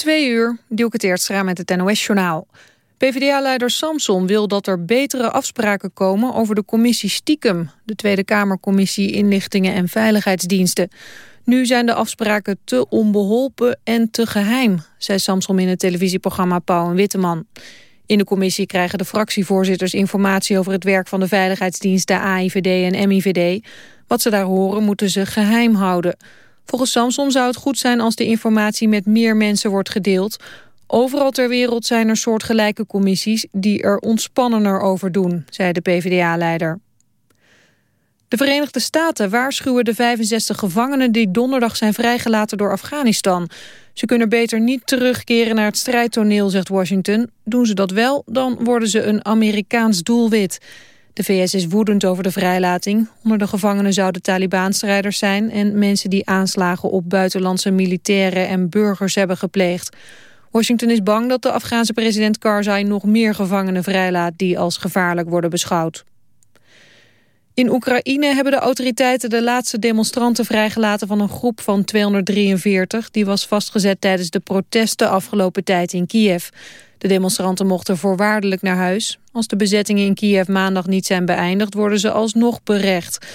Twee uur, Dielke Teertstra met het NOS-journaal. PvdA-leider Samson wil dat er betere afspraken komen over de commissie Stiekem, de Tweede Kamercommissie Inlichtingen en Veiligheidsdiensten. Nu zijn de afspraken te onbeholpen en te geheim, zei Samson in het televisieprogramma Pauw en Witteman. In de commissie krijgen de fractievoorzitters informatie over het werk van de veiligheidsdiensten AIVD en MIVD. Wat ze daar horen moeten ze geheim houden. Volgens Samson zou het goed zijn als de informatie met meer mensen wordt gedeeld. Overal ter wereld zijn er soortgelijke commissies die er ontspannender over doen, zei de PvdA-leider. De Verenigde Staten waarschuwen de 65 gevangenen die donderdag zijn vrijgelaten door Afghanistan. Ze kunnen beter niet terugkeren naar het strijdtoneel, zegt Washington. Doen ze dat wel, dan worden ze een Amerikaans doelwit. De VS is woedend over de vrijlating. Onder de gevangenen zouden Taliban-strijders zijn... en mensen die aanslagen op buitenlandse militairen en burgers hebben gepleegd. Washington is bang dat de Afghaanse president Karzai nog meer gevangenen vrijlaat... die als gevaarlijk worden beschouwd. In Oekraïne hebben de autoriteiten de laatste demonstranten vrijgelaten van een groep van 243. Die was vastgezet tijdens de protesten afgelopen tijd in Kiev. De demonstranten mochten voorwaardelijk naar huis. Als de bezettingen in Kiev maandag niet zijn beëindigd, worden ze alsnog berecht.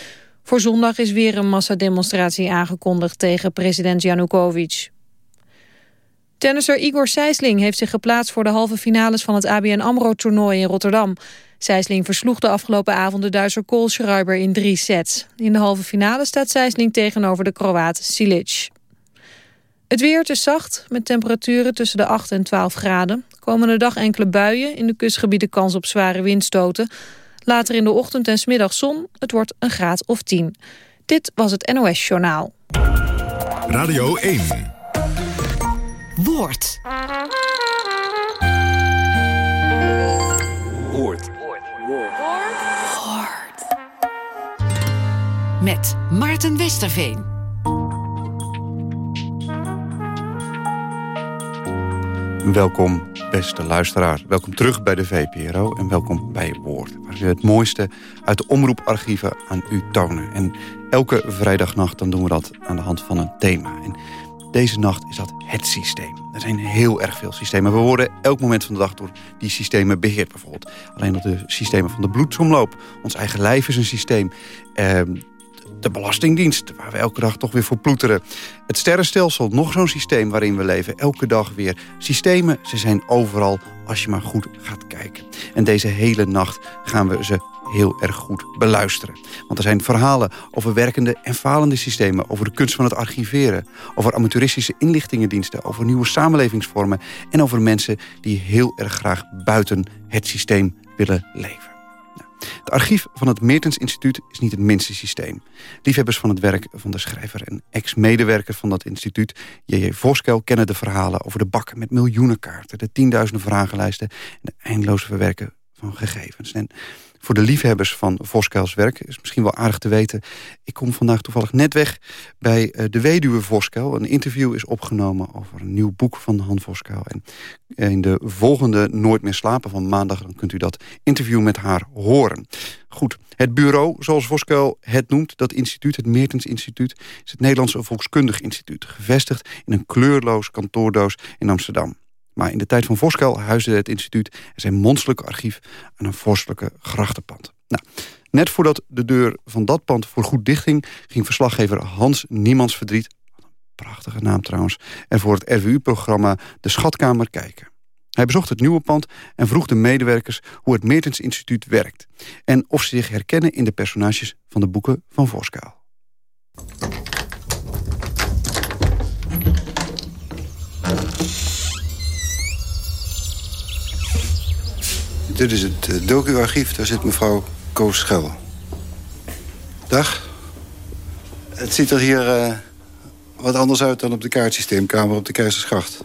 Voor zondag is weer een massademonstratie aangekondigd tegen president Janukovic. Tennisser Igor Sijsling heeft zich geplaatst voor de halve finales van het ABN AMRO-toernooi in Rotterdam. Sijsling versloeg de afgelopen avond de Duitser Koolschreiber in drie sets. In de halve finale staat Sijsling tegenover de Kroaat Silic. Het weer is zacht, met temperaturen tussen de 8 en 12 graden. Komende dag enkele buien, in de kustgebieden kans op zware windstoten. Later in de ochtend en smiddag zon, het wordt een graad of 10. Dit was het NOS Journaal. Radio 1. Woord. Woord. Woord. Met Maarten Westerveen. Welkom, beste luisteraar. Welkom terug bij de VPRO en welkom bij Woord. Waar we het mooiste uit de omroeparchieven aan u tonen. En elke vrijdagnacht dan doen we dat aan de hand van een thema. En deze nacht is dat het systeem. Er zijn heel erg veel systemen. We worden elk moment van de dag door die systemen beheerd. Bijvoorbeeld alleen al de systemen van de bloedsomloop. Ons eigen lijf is een systeem. Eh, de Belastingdienst, waar we elke dag toch weer voor ploeteren. Het sterrenstelsel, nog zo'n systeem waarin we leven. Elke dag weer. Systemen, ze zijn overal als je maar goed gaat kijken. En deze hele nacht gaan we ze heel erg goed beluisteren. Want er zijn verhalen over werkende en falende systemen... over de kunst van het archiveren... over amateuristische inlichtingendiensten... over nieuwe samenlevingsvormen... en over mensen die heel erg graag buiten het systeem willen leven. Het archief van het Meertens Instituut is niet het minste systeem. Liefhebbers van het werk van de schrijver en ex-medewerker van dat instituut... J.J. Voskel kennen de verhalen over de bakken met miljoenen kaarten... de tienduizenden vragenlijsten en de eindeloze verwerken van gegevens. En voor de liefhebbers van Voskels werk is misschien wel aardig te weten. Ik kom vandaag toevallig net weg bij eh, de weduwe Voskel. Een interview is opgenomen over een nieuw boek van Han Voskel. En in de volgende Nooit meer slapen van maandag... kunt u dat interview met haar horen. Goed, het bureau, zoals Voskel het noemt, dat instituut, het Meertens Instituut... is het Nederlandse Volkskundig Instituut, gevestigd in een kleurloos kantoordoos in Amsterdam. Maar in de tijd van Voskuil huisde het instituut zijn monsterlijke archief aan een vorstelijke grachtenpand. Nou, net voordat de deur van dat pand voor goed dichtging... ging verslaggever Hans Niemands Verdriet, prachtige naam trouwens... en voor het RWU-programma De Schatkamer kijken. Hij bezocht het nieuwe pand en vroeg de medewerkers hoe het Meertens Instituut werkt... en of ze zich herkennen in de personages van de boeken van Voskuil. Dit is het uh, docu-archief, daar zit mevrouw Koos Schel. Dag. Het ziet er hier uh, wat anders uit dan op de kaartsysteemkamer op de Keizersgracht.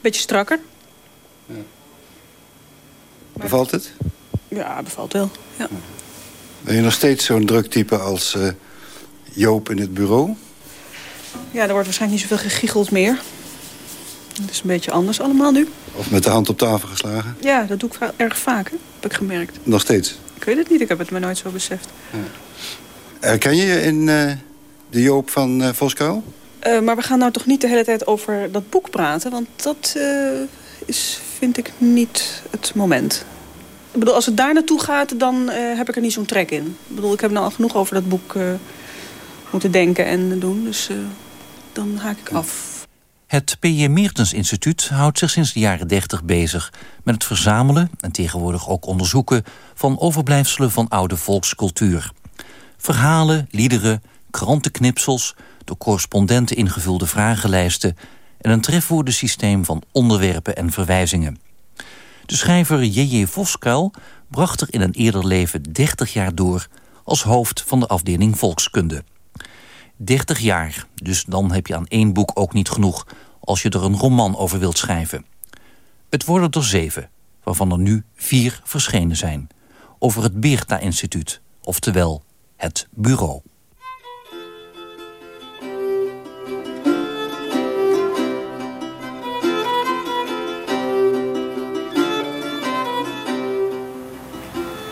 Beetje strakker. Ja. Bevalt het? Ja, bevalt wel. Ja. Ben je nog steeds zo'n druktype als uh, Joop in het bureau? Ja, er wordt waarschijnlijk niet zoveel gegiegeld meer. Het is een beetje anders allemaal nu. Of met de hand op tafel geslagen? Ja, dat doe ik erg vaak, hè? heb ik gemerkt. Nog steeds? Ik weet het niet, ik heb het me nooit zo beseft. Ja. Herken je je in uh, de Joop van uh, Voskuil? Uh, maar we gaan nou toch niet de hele tijd over dat boek praten... want dat is, vind ik niet het moment. Ik bedoel, als het daar naartoe gaat, dan heb ik er niet zo'n trek in. Ik bedoel, ik heb nou al genoeg over dat boek moeten denken en doen. Dus dan haak ik af. Het P.J. Meertens Instituut houdt zich sinds de jaren 30 bezig... met het verzamelen en tegenwoordig ook onderzoeken... van overblijfselen van oude volkscultuur. Verhalen, liederen, krantenknipsels... door correspondenten ingevulde vragenlijsten... en een trefwoordensysteem van onderwerpen en verwijzingen. De schrijver J.J. Voskuil bracht er in een eerder leven 30 jaar door... als hoofd van de afdeling Volkskunde. 30 jaar, dus dan heb je aan één boek ook niet genoeg... als je er een roman over wilt schrijven. Het worden er zeven, waarvan er nu vier verschenen zijn. Over het Beerta-instituut, oftewel het bureau.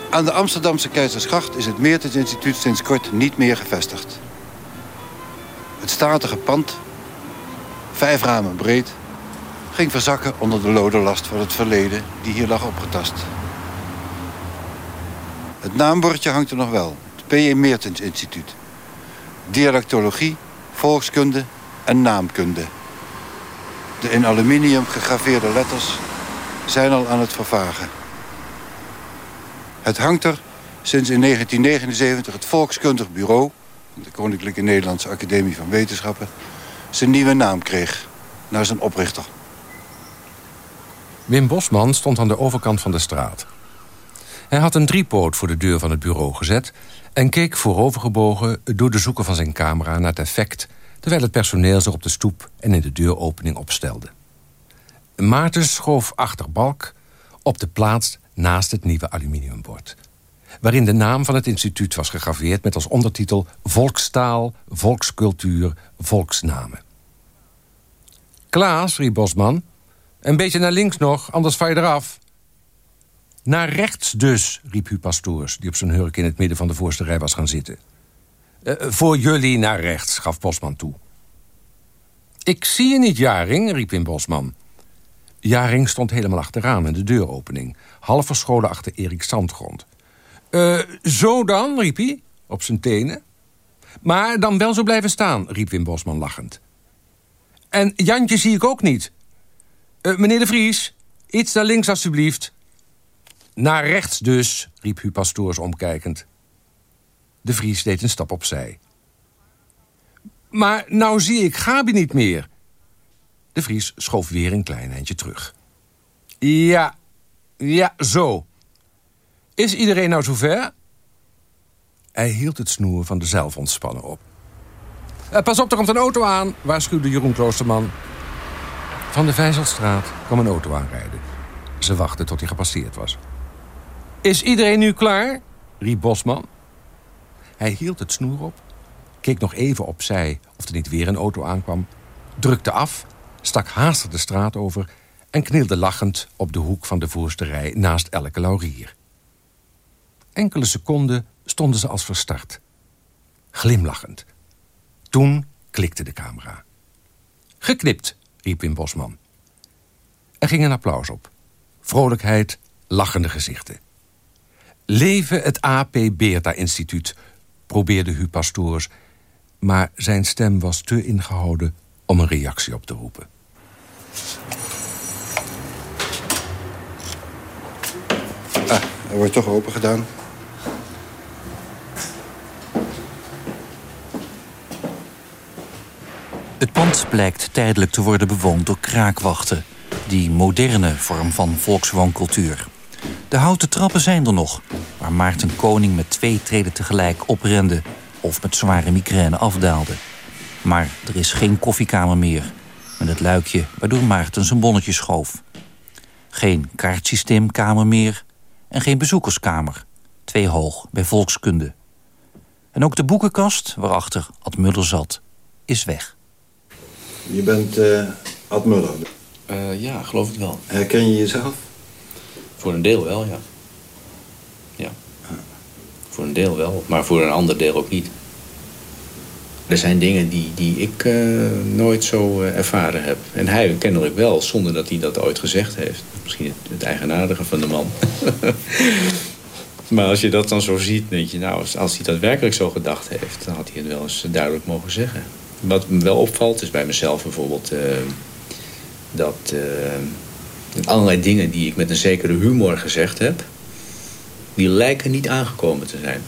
Aan de Amsterdamse Keizersgracht is het Meertens Instituut sinds kort niet meer gevestigd. Statige pand, vijf ramen breed, ging verzakken onder de lode last van het verleden die hier lag opgetast. Het naambordje hangt er nog wel, het P.J. Meertens Instituut. Dialectologie, volkskunde en naamkunde. De in aluminium gegraveerde letters zijn al aan het vervagen. Het hangt er sinds in 1979 het Volkskundig Bureau de Koninklijke Nederlandse Academie van Wetenschappen... zijn nieuwe naam kreeg, naar zijn oprichter. Wim Bosman stond aan de overkant van de straat. Hij had een driepoot voor de deur van het bureau gezet... en keek voorovergebogen door de zoeken van zijn camera naar het effect... terwijl het personeel zich op de stoep en in de deuropening opstelde. Maarten schoof achter Balk op de plaats naast het nieuwe aluminiumbord waarin de naam van het instituut was gegraveerd... met als ondertitel Volkstaal, Volkscultuur, Volksnamen. Klaas, riep Bosman. Een beetje naar links nog, anders val je eraf. Naar rechts dus, riep Hu Pastoors... die op zijn hurk in het midden van de voorste rij was gaan zitten. Uh, voor jullie naar rechts, gaf Bosman toe. Ik zie je niet, Jaring, riep Wim Bosman. Jaring stond helemaal achteraan in de deuropening... half verscholen achter Erik Zandgrond. Uh, zo dan, riep hij, op zijn tenen. Maar dan wel zo blijven staan, riep Wim Bosman lachend. En Jantje zie ik ook niet. Uh, meneer de Vries, iets naar links alstublieft. Naar rechts dus, riep Hu Pastoors omkijkend. De Vries deed een stap opzij. Maar nou zie ik Gabi niet meer. De Vries schoof weer een klein eindje terug. Ja, ja, zo. Is iedereen nou zover? Hij hield het snoer van de zelfontspanner op. Eh, pas op, er komt een auto aan, waarschuwde Jeroen Kloosterman. Van de Vijzelstraat kwam een auto aanrijden. Ze wachten tot hij gepasseerd was. Is iedereen nu klaar? riep Bosman. Hij hield het snoer op, keek nog even opzij of er niet weer een auto aankwam... drukte af, stak haastig de straat over... en knielde lachend op de hoek van de voorste rij naast elke laurier. Enkele seconden stonden ze als verstart. Glimlachend. Toen klikte de camera. Geknipt, riep Wim Bosman. Er ging een applaus op. Vrolijkheid, lachende gezichten. Leven het AP Beerta-instituut, probeerde Hu Pastoors... maar zijn stem was te ingehouden om een reactie op te roepen. Ah, er wordt toch open gedaan. Het pand blijkt tijdelijk te worden bewoond door kraakwachten. Die moderne vorm van volkswooncultuur. De houten trappen zijn er nog, waar Maarten Koning met twee treden tegelijk oprende of met zware migraine afdaalde. Maar er is geen koffiekamer meer, met het luikje waardoor Maarten zijn bonnetje schoof. Geen kaartsysteemkamer meer en geen bezoekerskamer, twee hoog bij volkskunde. En ook de boekenkast, waarachter Ad Muller zat, is weg. Je bent uh, Ad Muller. Uh, ja, geloof ik wel. Herken je jezelf? Voor een deel wel, ja. Ja. Voor een deel wel, maar voor een ander deel ook niet. Er zijn dingen die, die ik uh, nooit zo uh, ervaren heb. En hij kennelijk wel, zonder dat hij dat ooit gezegd heeft. Misschien het, het eigenaardige van de man. maar als je dat dan zo ziet, denk je... nou, als, als hij dat werkelijk zo gedacht heeft... dan had hij het wel eens duidelijk mogen zeggen. Wat me wel opvalt, is bij mezelf bijvoorbeeld... Uh, dat allerlei dingen die ik met een zekere humor gezegd heb... die lijken niet aangekomen te zijn.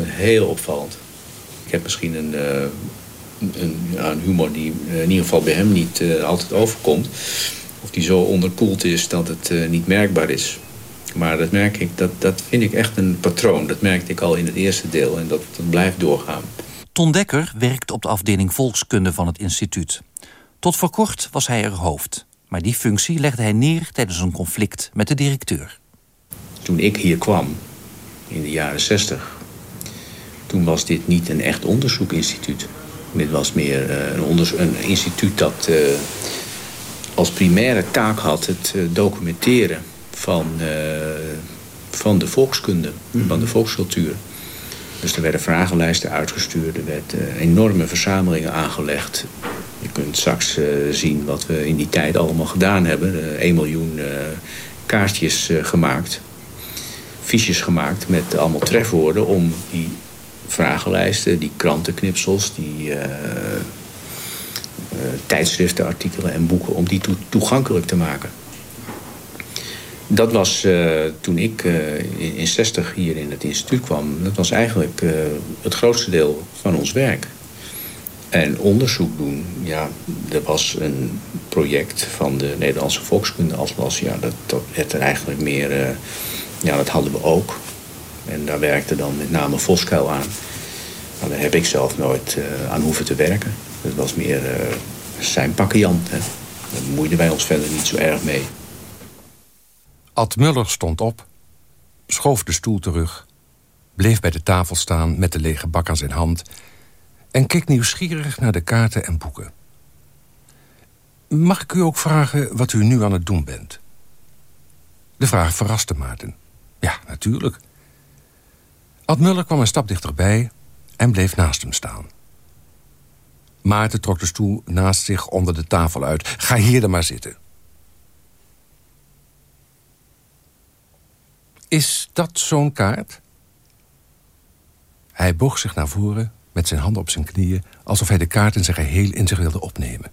Heel opvallend. Ik heb misschien een, uh, een, een, humor die in ieder geval bij hem niet altijd overkomt. Of die zo onderkoeld is dat het niet merkbaar is. Maar dat merk ik, dat, dat vind ik echt een patroon. Dat merkte ik al in het eerste deel en dat blijft doorgaan. Ton Dekker werkt op de afdeling volkskunde van het instituut. Tot voor kort was hij er hoofd. Maar die functie legde hij neer tijdens een conflict met de directeur. Toen ik hier kwam, in de jaren zestig... toen was dit niet een echt onderzoekinstituut. Dit was meer uh, een, onderzo- een, instituut dat uh, als primaire taak had... het uh, documenteren van, van de volkskunde, mm -hmm. van de volkscultuur. Dus er werden vragenlijsten uitgestuurd, er werden enorme verzamelingen aangelegd. Je kunt straks uh, zien wat we in die tijd allemaal gedaan hebben. Uh, 1 miljoen uh, kaartjes gemaakt. Fiches gemaakt met allemaal trefwoorden om die vragenlijsten, die krantenknipsels, die tijdschriftenartikelen en boeken, om die to toegankelijk te maken. Dat was toen ik in, in 60 hier in het instituut kwam, dat was eigenlijk het grootste deel van ons werk. En onderzoek doen, ja, er was een project van de Nederlandse Volkskunde Atlas. Ja, dat, dat werd er eigenlijk meer, uh, ja, dat hadden we ook. En daar werkte dan met name Voskuil aan. Maar daar heb ik zelf nooit uh, aan hoeven te werken. Dat was meer uh, zijn pakkenjant. Hè. Daar bemoeiden wij ons verder niet zo erg mee. Ad Muller stond op, schoof de stoel terug... bleef bij de tafel staan met de lege bak aan zijn hand en keek nieuwsgierig naar de kaarten en boeken. Mag ik u ook vragen wat u nu aan het doen bent? De vraag verraste Maarten. Ja, natuurlijk. Ad Muller kwam een stap dichterbij en bleef naast hem staan. Maarten trok de stoel naast zich onder de tafel uit. Ga hier dan maar zitten. Is dat zo'n kaart? Hij boog zich naar voren met zijn handen op zijn knieën... alsof hij de kaart in zijn geheel in zich wilde opnemen.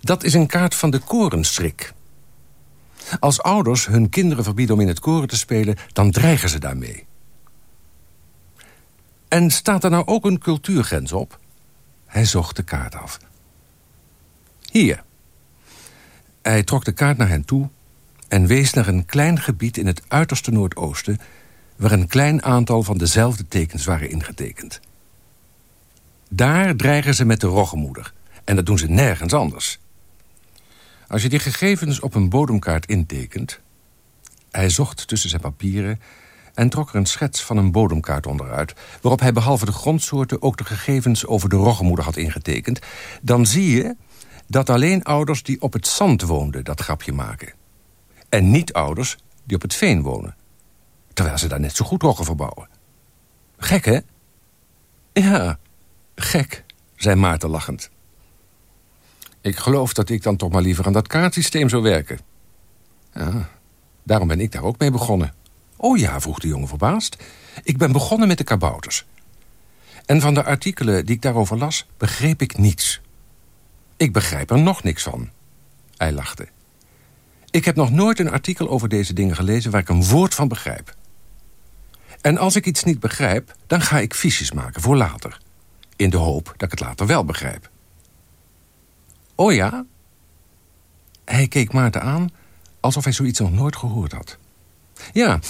Dat is een kaart van de korenstrik. Als ouders hun kinderen verbieden om in het koren te spelen... dan dreigen ze daarmee. En staat er nou ook een cultuurgrens op? Hij zocht de kaart af. Hier. Hij trok de kaart naar hen toe... en wees naar een klein gebied in het uiterste noordoosten waar een klein aantal van dezelfde tekens waren ingetekend. Daar dreigen ze met de roggemoeder. En dat doen ze nergens anders. Als je die gegevens op een bodemkaart intekent... Hij zocht tussen zijn papieren en trok er een schets van een bodemkaart onderuit... waarop hij behalve de grondsoorten ook de gegevens over de roggemoeder had ingetekend... dan zie je dat alleen ouders die op het zand woonden dat grapje maken. En niet ouders die op het veen wonen terwijl ze daar net zo goed roggen verbouwen. Gek, hè? Ja, gek, zei Maarten lachend. Ik geloof dat ik dan toch maar liever aan dat kaartsysteem zou werken. Ja, daarom ben ik daar ook mee begonnen. Oh ja, vroeg de jongen verbaasd. Ik ben begonnen met de kabouters. En van de artikelen die ik daarover las, begreep ik niets. Ik begrijp er nog niks van. Hij lachte. Ik heb nog nooit een artikel over deze dingen gelezen... waar ik een woord van begrijp. En als ik iets niet begrijp, dan ga ik fiches maken voor later. In de hoop dat ik het later wel begrijp. Oh ja? Hij keek Maarten aan alsof hij zoiets nog nooit gehoord had. Ja,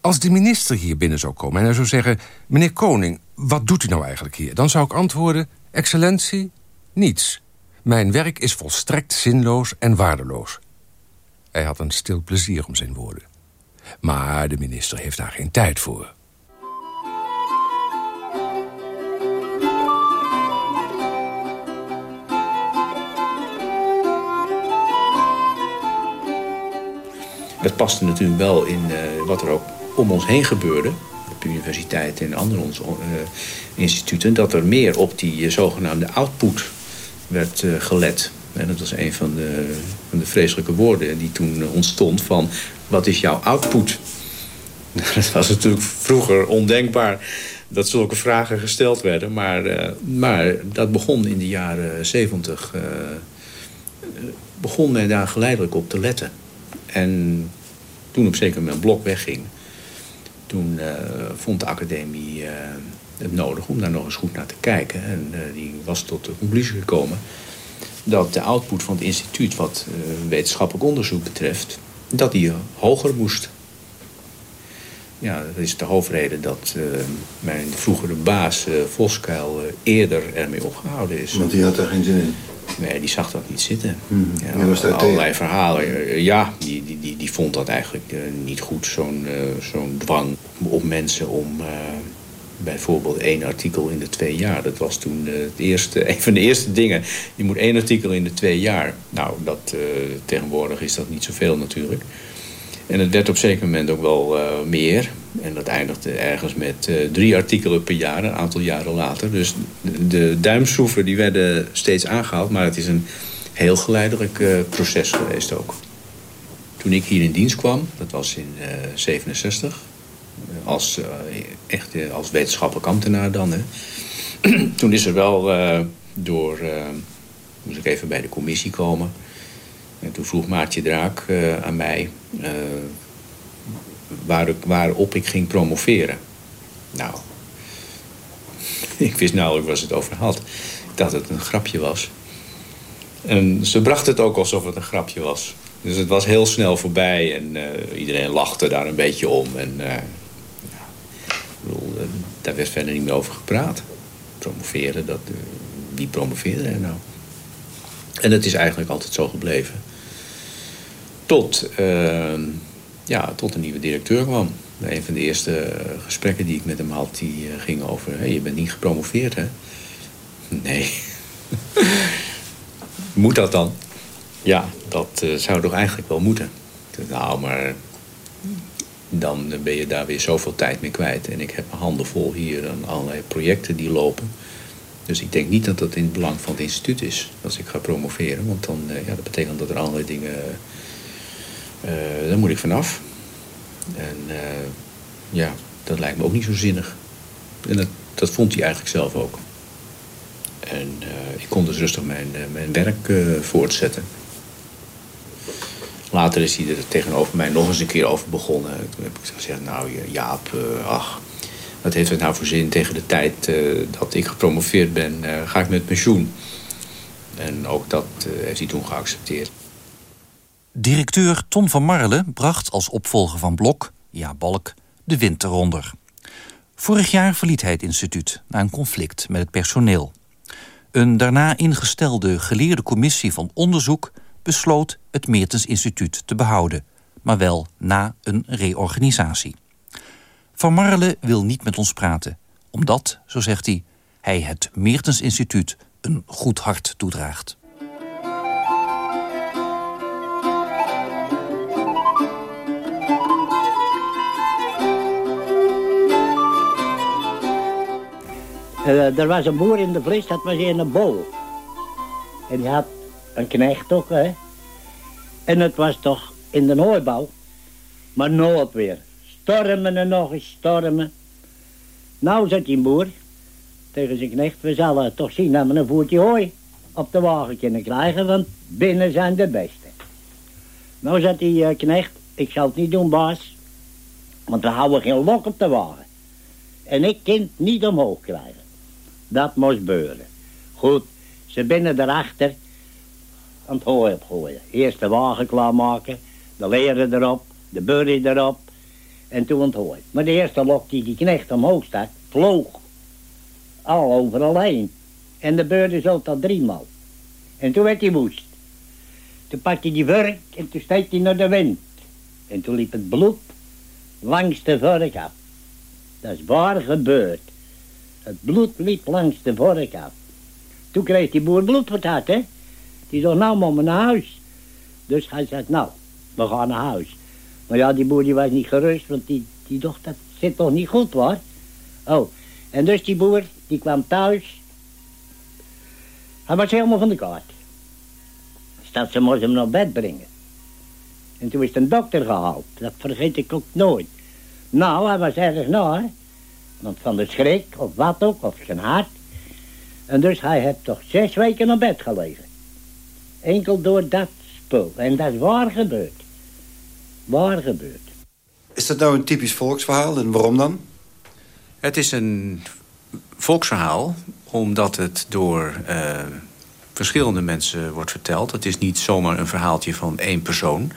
als de minister hier binnen zou komen en hij zou zeggen... meneer Koning, wat doet u nou eigenlijk hier? Dan zou ik antwoorden, excellentie, niets. Mijn werk is volstrekt zinloos en waardeloos. Hij had een stil plezier om zijn woorden. Maar de minister heeft daar geen tijd voor. Het paste natuurlijk wel in uh, wat er ook om ons heen gebeurde. De op universiteiten en andere ons, instituten... dat er meer op die zogenaamde output werd gelet. En dat was een van de, van de vreselijke woorden die toen ontstond van... wat is jouw output? Dat was natuurlijk vroeger ondenkbaar dat zulke vragen gesteld werden. Maar, uh, maar dat begon in de jaren zeventig. Uh, begon men daar geleidelijk op te letten. En toen op zeker moment Blok wegging... toen vond de academie het nodig om daar nog eens goed naar te kijken. En die was tot de conclusie gekomen... dat de output van het instituut wat wetenschappelijk onderzoek betreft... dat die hoger moest ja, dat is de hoofdreden dat uh, mijn vroegere baas uh, Voskuil uh, eerder ermee opgehouden is. Want die had daar geen zin in? Nee, die zag dat niet zitten. Hmm. Ja, was allerlei verhalen. Ja, die, die, die, die vond dat eigenlijk niet goed, zo'n zo'n dwang op mensen om bijvoorbeeld één artikel in de twee jaar. Dat was toen het eerste, een van de eerste dingen. Je moet één artikel in de twee jaar. Nou, dat, tegenwoordig is dat niet zoveel natuurlijk. En het werd op een zeker moment ook wel uh, meer. En dat eindigde ergens met drie artikelen per jaar, een aantal jaren later. Dus de, de duimschroeven die werden steeds aangehaald. Maar het is een heel geleidelijk proces geweest ook. Toen ik hier in dienst kwam, dat was in 67, als, echt als wetenschappelijk ambtenaar dan. Hè. toen is er wel door, moest ik even bij de commissie komen en toen vroeg Maartje Draak aan mij waar, waarop ik ging promoveren. Nou, ik wist nauwelijks waar ze het over had. Ik dacht dat het een grapje was. En ze bracht het ook alsof het een grapje was. Dus het was heel snel voorbij en iedereen lachte daar een beetje om. En daar werd verder niet meer over gepraat. Promoveren, dat, wie promoveerde er nou? En het is eigenlijk altijd zo gebleven. Tot, uh, ja, tot een nieuwe directeur kwam. Een van de eerste gesprekken die ik met hem had, die uh, ging over... Je bent niet gepromoveerd, hè? Nee. Moet dat dan? Ja, dat zou toch eigenlijk wel moeten. Nou, maar dan ben je daar weer zoveel tijd mee kwijt. En ik heb mijn handen vol hier aan allerlei projecten die lopen. Dus ik denk niet dat dat in het belang van het instituut is als ik ga promoveren. Want dan, uh, ja, dat betekent dat er allerlei dingen uh, daar moet ik vanaf. En ja, dat lijkt me ook niet zo zinnig. En dat, dat vond hij eigenlijk zelf ook. En ik kon dus rustig mijn, mijn werk voortzetten. Later is hij er tegenover mij nog eens een keer over begonnen. Toen heb ik gezegd, nou Jaap, ach, wat heeft het nou voor zin? Tegen de tijd dat ik gepromoveerd ben, ga ik met pensioen. En ook dat heeft hij toen geaccepteerd. Directeur Ton van Marle bracht als opvolger van Blok, ja Balk, de wind eronder. Vorig jaar verliet hij het instituut na een conflict met het personeel. Een daarna ingestelde geleerde commissie van onderzoek besloot het Meertens Instituut te behouden, maar wel na een reorganisatie. Van Marle wil niet met ons praten, omdat, zo zegt hij, hij het Meertens Instituut een goed hart toedraagt. Uh, er was een boer in de Vries, dat was in een bol. En die had een knecht ook, hè. En het was toch in de hooibouw. Maar nooit weer. Stormen en nog eens stormen. Nou zat die boer tegen zijn knecht. We zullen toch zien dat we een voertje hooi op de wagen kunnen krijgen. Want binnen zijn de beste. Nou zat die uh, knecht. Ik zal het niet doen, baas. Want we houden geen lok op de wagen. En ik kind niet omhoog krijgen. Dat moest beuren. Goed, ze binnen erachter aan het opgooien. Eerst de wagen klaarmaken, de leren erop, de burrie erop en toen hooi. Maar de eerste lok die die knecht omhoog stak, vloog. Al overal heen. En de beurde zo tot driemaal. En toen werd hij woest. Toen pakte hij die vurk en toen steekt hij naar de wind. En toen liep het bloed langs de vurk af. Dat is waar gebeurd. Het bloed liep langs de vork af. Toen kreeg die boer bloed had, hè. Die zei, nou maar naar huis. Dus hij zei, nou, we gaan naar huis. Maar ja, die boer die was niet gerust, want die, die dacht dat zit toch niet goed, hoor? Oh, en dus die boer, die kwam thuis. Hij was helemaal van de kaart. Stel, ze moest hem naar bed brengen. En toen is een dokter gehaald. Dat vergeet ik ook nooit. Nou, hij was erg naar. Want van de schrik, of wat ook, of zijn hart. En dus hij heeft toch zes weken naar bed gelegen. Enkel door dat spul. En dat is waar gebeurd. Waar gebeurd. Is dat nou een typisch volksverhaal en waarom dan? Het is een volksverhaal omdat het door uh, verschillende mensen wordt verteld. Het is niet zomaar een verhaaltje van één persoon.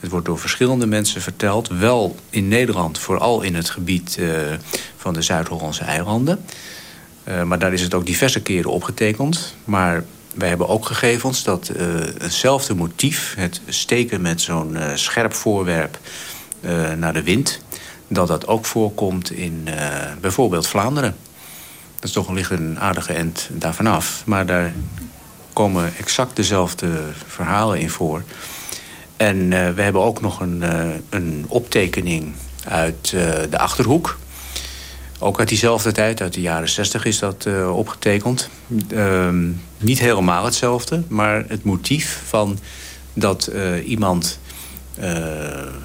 Het wordt door verschillende mensen verteld. Wel in Nederland, vooral in het gebied uh, van de Zuid-Hollandse eilanden. Uh, maar daar is het ook diverse keren opgetekend. Maar wij hebben ook gegevens dat uh, hetzelfde motief... het steken met zo'n scherp voorwerp naar de wind... dat dat ook voorkomt in bijvoorbeeld Vlaanderen. Dat is toch ligt een aardige end daar vanaf. Maar daar komen exact dezelfde verhalen in voor. En we hebben ook nog een, een optekening uit de Achterhoek. Ook uit diezelfde tijd, uit de jaren 60 is dat opgetekend. Ehm, niet helemaal hetzelfde, maar het motief van dat iemand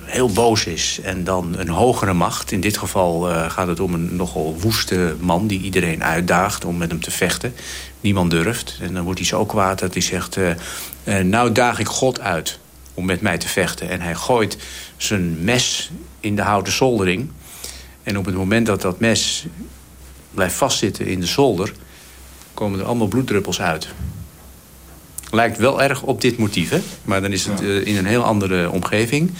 heel boos is... en dan een hogere macht. In dit geval gaat het om een nogal woeste man die iedereen uitdaagt om met hem te vechten. Niemand durft. En dan wordt hij zo kwaad dat hij zegt... nou daag ik God uit om met mij te vechten. En hij gooit zijn mes in de houten zoldering. En op het moment dat dat mes blijft vastzitten in de zolder... komen er allemaal bloeddruppels uit. Lijkt wel erg op dit motief, hè? Maar dan is het uh, in een heel andere omgeving.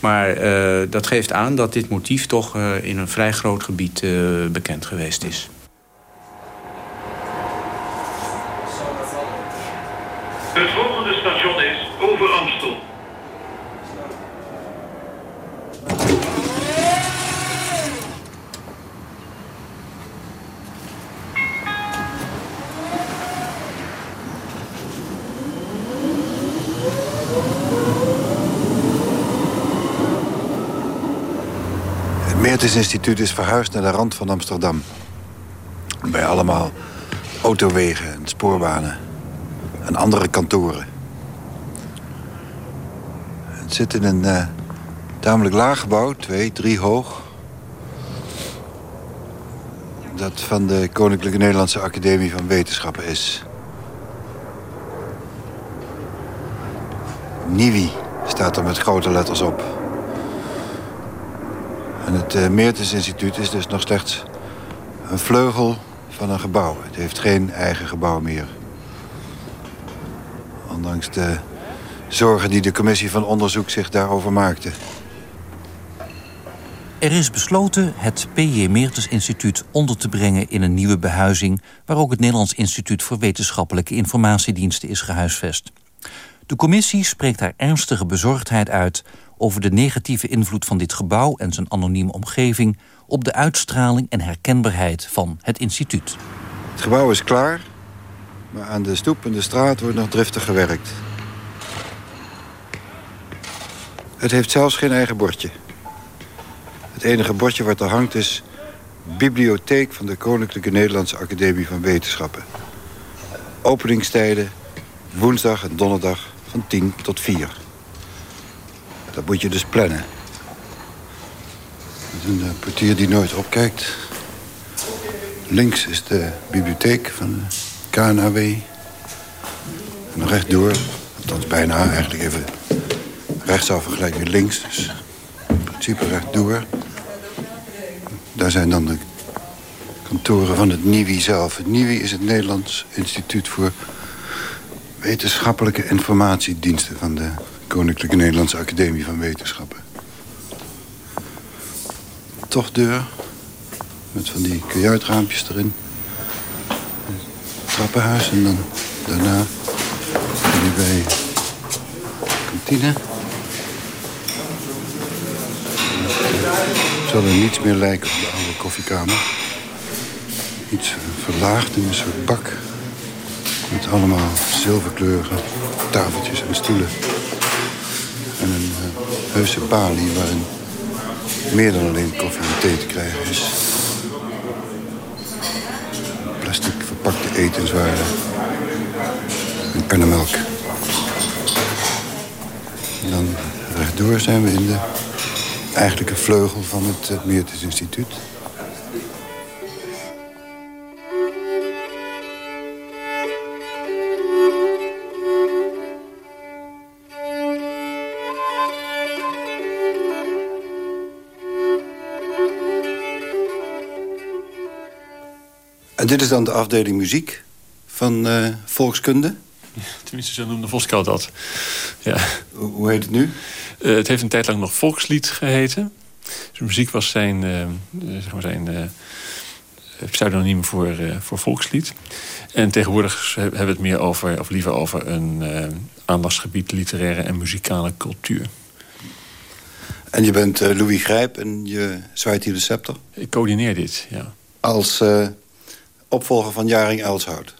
Maar uh, dat geeft aan dat dit motief toch uh, in een vrij groot gebied bekend geweest is. Het Het Instituut is verhuisd naar de rand van Amsterdam. Bij allemaal autowegen en spoorbanen. En andere kantoren. Het zit in een uh, tamelijk laag gebouw, twee, drie hoog. Dat van de Koninklijke Nederlandse Academie van Wetenschappen is. NIWI staat er met grote letters op. Het uh, Meertens Instituut is dus nog slechts een vleugel van een gebouw. Het heeft geen eigen gebouw meer. Ondanks de zorgen die de commissie van onderzoek zich daarover maakte. Er is besloten het P.J. Meertens Instituut onder te brengen in een nieuwe behuizing... waar ook het Nederlands Instituut voor Wetenschappelijke Informatiediensten is gehuisvest. De commissie spreekt haar ernstige bezorgdheid uit over de negatieve invloed van dit gebouw en zijn anonieme omgeving op de uitstraling en herkenbaarheid van het instituut. Het gebouw is klaar, maar aan de stoep en de straat wordt nog driftig gewerkt. Het heeft zelfs geen eigen bordje. Het enige bordje wat er hangt is... Bibliotheek van de Koninklijke Nederlandse Academie van Wetenschappen. Openingstijden woensdag en donderdag van 10 tot 4. Dat moet je dus plannen. een eh, portier die nooit opkijkt. Links is de bibliotheek van de KNAW. En rechtdoor, althans bijna eigenlijk even rechtsaf gelijk weer links. Dus in principe rechtdoor. Daar zijn dan de kantoren van het NIWI zelf. Het NIWI is het Nederlands Instituut voor Wetenschappelijke Informatiediensten van de Koninklijke Nederlandse Academie van Wetenschappen. Tochtdeur. Met van die kajuitraampjes erin. Trappenhuis en dan daarna nu bij kantine. Het zal er niets meer lijken op de oude koffiekamer. Iets verlaagd in een soort bak. Met allemaal zilverkleurige tafeltjes en stoelen. Balie waarin meer dan alleen koffie en thee te krijgen is. Plastic verpakte etenswaren en pennemelk. En dan rechtdoor zijn we in de eigenlijke vleugel van het Meertens Instituut. En dit is dan de afdeling muziek van uh, volkskunde? tenminste, zo noemde Voskou dat. Ja. Hoe heet het nu? Uh, het heeft een tijd lang nog volkslied geheten. Dus muziek was zijn, uh, zeg maar zijn pseudoniem voor, voor volkslied. En tegenwoordig hebben we het meer over, of liever over een aandachtsgebied literaire en muzikale cultuur. En je bent Louis Grijp en je zwaait hier de scepter? Ik coördineer dit, ja. Als opvolger van Jaring Elshout.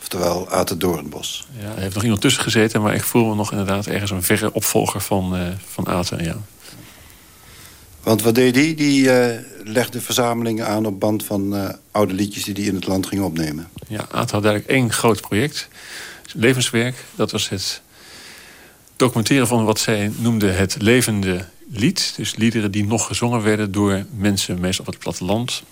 Oftewel Aten Doornbos. Ja, er heeft nog iemand tussen gezeten, maar ik voel me nog inderdaad ergens een verre opvolger van, uh, van Aten, ja. Want wat deed hij? Die, die uh, legde verzamelingen aan op band van uh, oude liedjes die hij in het land ging opnemen. Ja, Aten had eigenlijk één groot project. Levenswerk, dat was het documenteren van wat zij noemden het levende lied. Dus liederen die nog gezongen werden door mensen, meestal op het platteland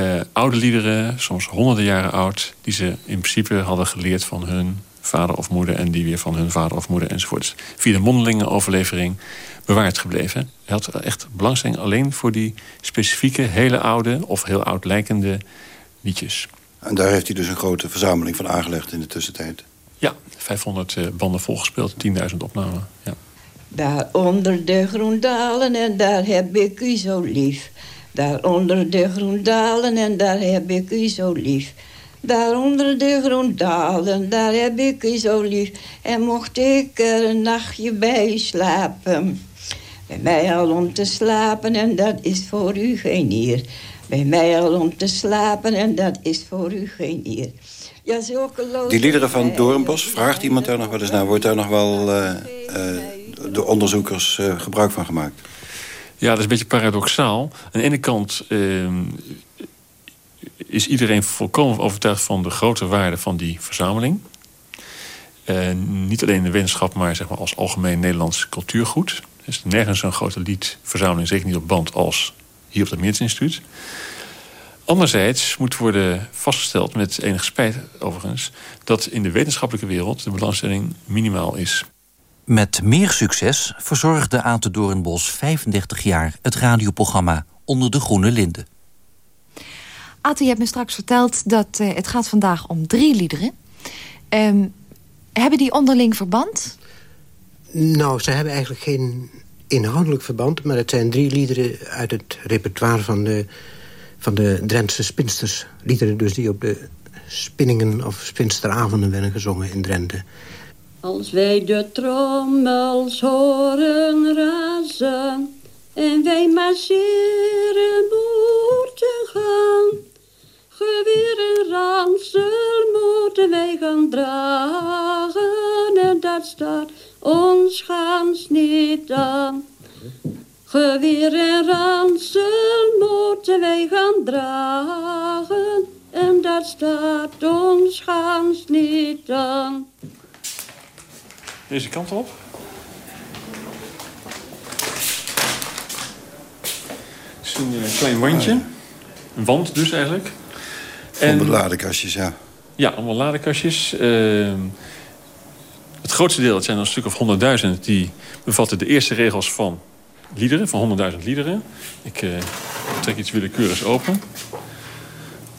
uh, oude liederen, soms honderden jaren oud... die ze in principe hadden geleerd van hun vader of moeder... en die weer van hun vader of moeder enzovoort. Via de mondelinge overlevering bewaard gebleven. Hij had echt belangstelling alleen voor die specifieke, hele oude... of heel oud lijkende liedjes. En daar heeft hij dus een grote verzameling van aangelegd in de tussentijd? Ja, 500 uh, banden volgespeeld, 10.000 opnamen. Ja. Daar onder de groendalen en daar heb ik u zo lief... Daar onder de groendalen en daar heb ik u zo lief. Daar onder de groendalen, daar heb ik u zo lief. En mocht ik er een nachtje bij slapen. Bij mij al om te slapen en dat is voor u geen eer. Bij mij al om te slapen en dat is voor u geen eer. Ja, Die liederen van Doornbos, vraagt iemand daar nog wel eens naar? Wordt daar nog wel uh, uh, door onderzoekers uh, gebruik van gemaakt? Ja, dat is een beetje paradoxaal. Aan de ene kant uh, is iedereen volkomen overtuigd van de grote waarde van die verzameling. Uh, niet alleen in de wetenschap, maar zeg maar als algemeen Nederlands cultuurgoed. Er is nergens zo'n grote liedverzameling, zeker niet op band als hier op het Meertsinstituut. Anderzijds moet worden vastgesteld, met enige spijt overigens... dat in de wetenschappelijke wereld de belangstelling minimaal is. Met meer succes verzorgde Aten Doornbos 35 jaar het radioprogramma Onder de Groene Linden. Aten, je hebt me straks verteld dat uh, het gaat vandaag om drie liederen. Um, hebben die onderling verband? Nou, ze hebben eigenlijk geen inhoudelijk verband... maar het zijn drie liederen uit het repertoire van de, van de Drentse spinsters. Liederen dus die op de spinningen of spinsteravonden werden gezongen in Drenthe. Als wij de trommels horen razen en wij marcheren moeten gaan. Geweer en ransel moeten wij gaan dragen en dat staat ons gans niet aan. Geweer en ransel moeten wij gaan dragen en dat staat ons gans niet aan. Deze kant op. Het is een uh, klein wandje. Een wand dus eigenlijk. En, allemaal ladekastjes, ja. Ja, allemaal ladekastjes. Uh, het grootste deel, het zijn een stuk of honderdduizend... die bevatten de eerste regels van liederen, van honderdduizend liederen. Ik uh, trek iets willekeurigs open.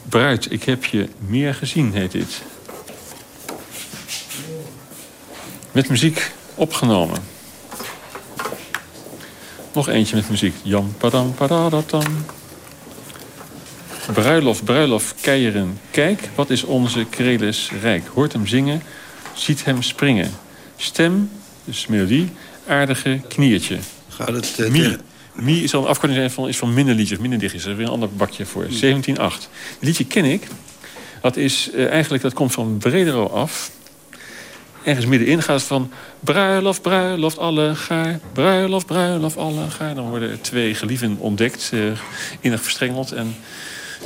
Bruid, ik heb je meer gezien, heet dit. Met muziek opgenomen. Nog eentje met muziek. Jam padam padadatam. Bruiloft, bruiloft, keieren. Kijk, wat is onze Krelis rijk. Hoort hem zingen, ziet hem springen. Stem, dus melodie, aardige kniertje. Gaat het... Uh, Mi. Mi is al een afkorting van, is van minderliedjes, minderdichtjes. Dat is weer een ander bakje voor. 17.8. Het liedje ken ik. Dat is uh, eigenlijk, dat komt van Bredero af. Ergens middenin gaat het van... bruiloft, bruiloft, alle gaar. Bruiloft, bruiloft, alle gaar. Dan worden er twee gelieven ontdekt, uh, innig verstrengeld. En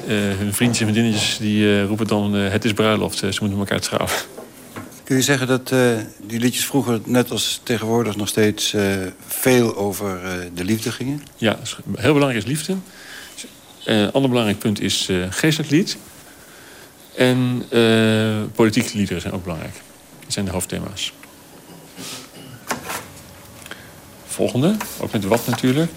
uh, hun vriendjes en vriendinnetjes die uh, roepen dan... het is bruiloft, ze moeten elkaar trouwen. Kun je zeggen dat die liedjes vroeger, net als tegenwoordig... nog steeds veel over de liefde gingen? Ja, heel belangrijk is liefde. Een ander belangrijk punt is geestelijk lied. En politieke liederen zijn ook belangrijk. Dat zijn de hoofdthema's. Volgende, ook met wat natuurlijk.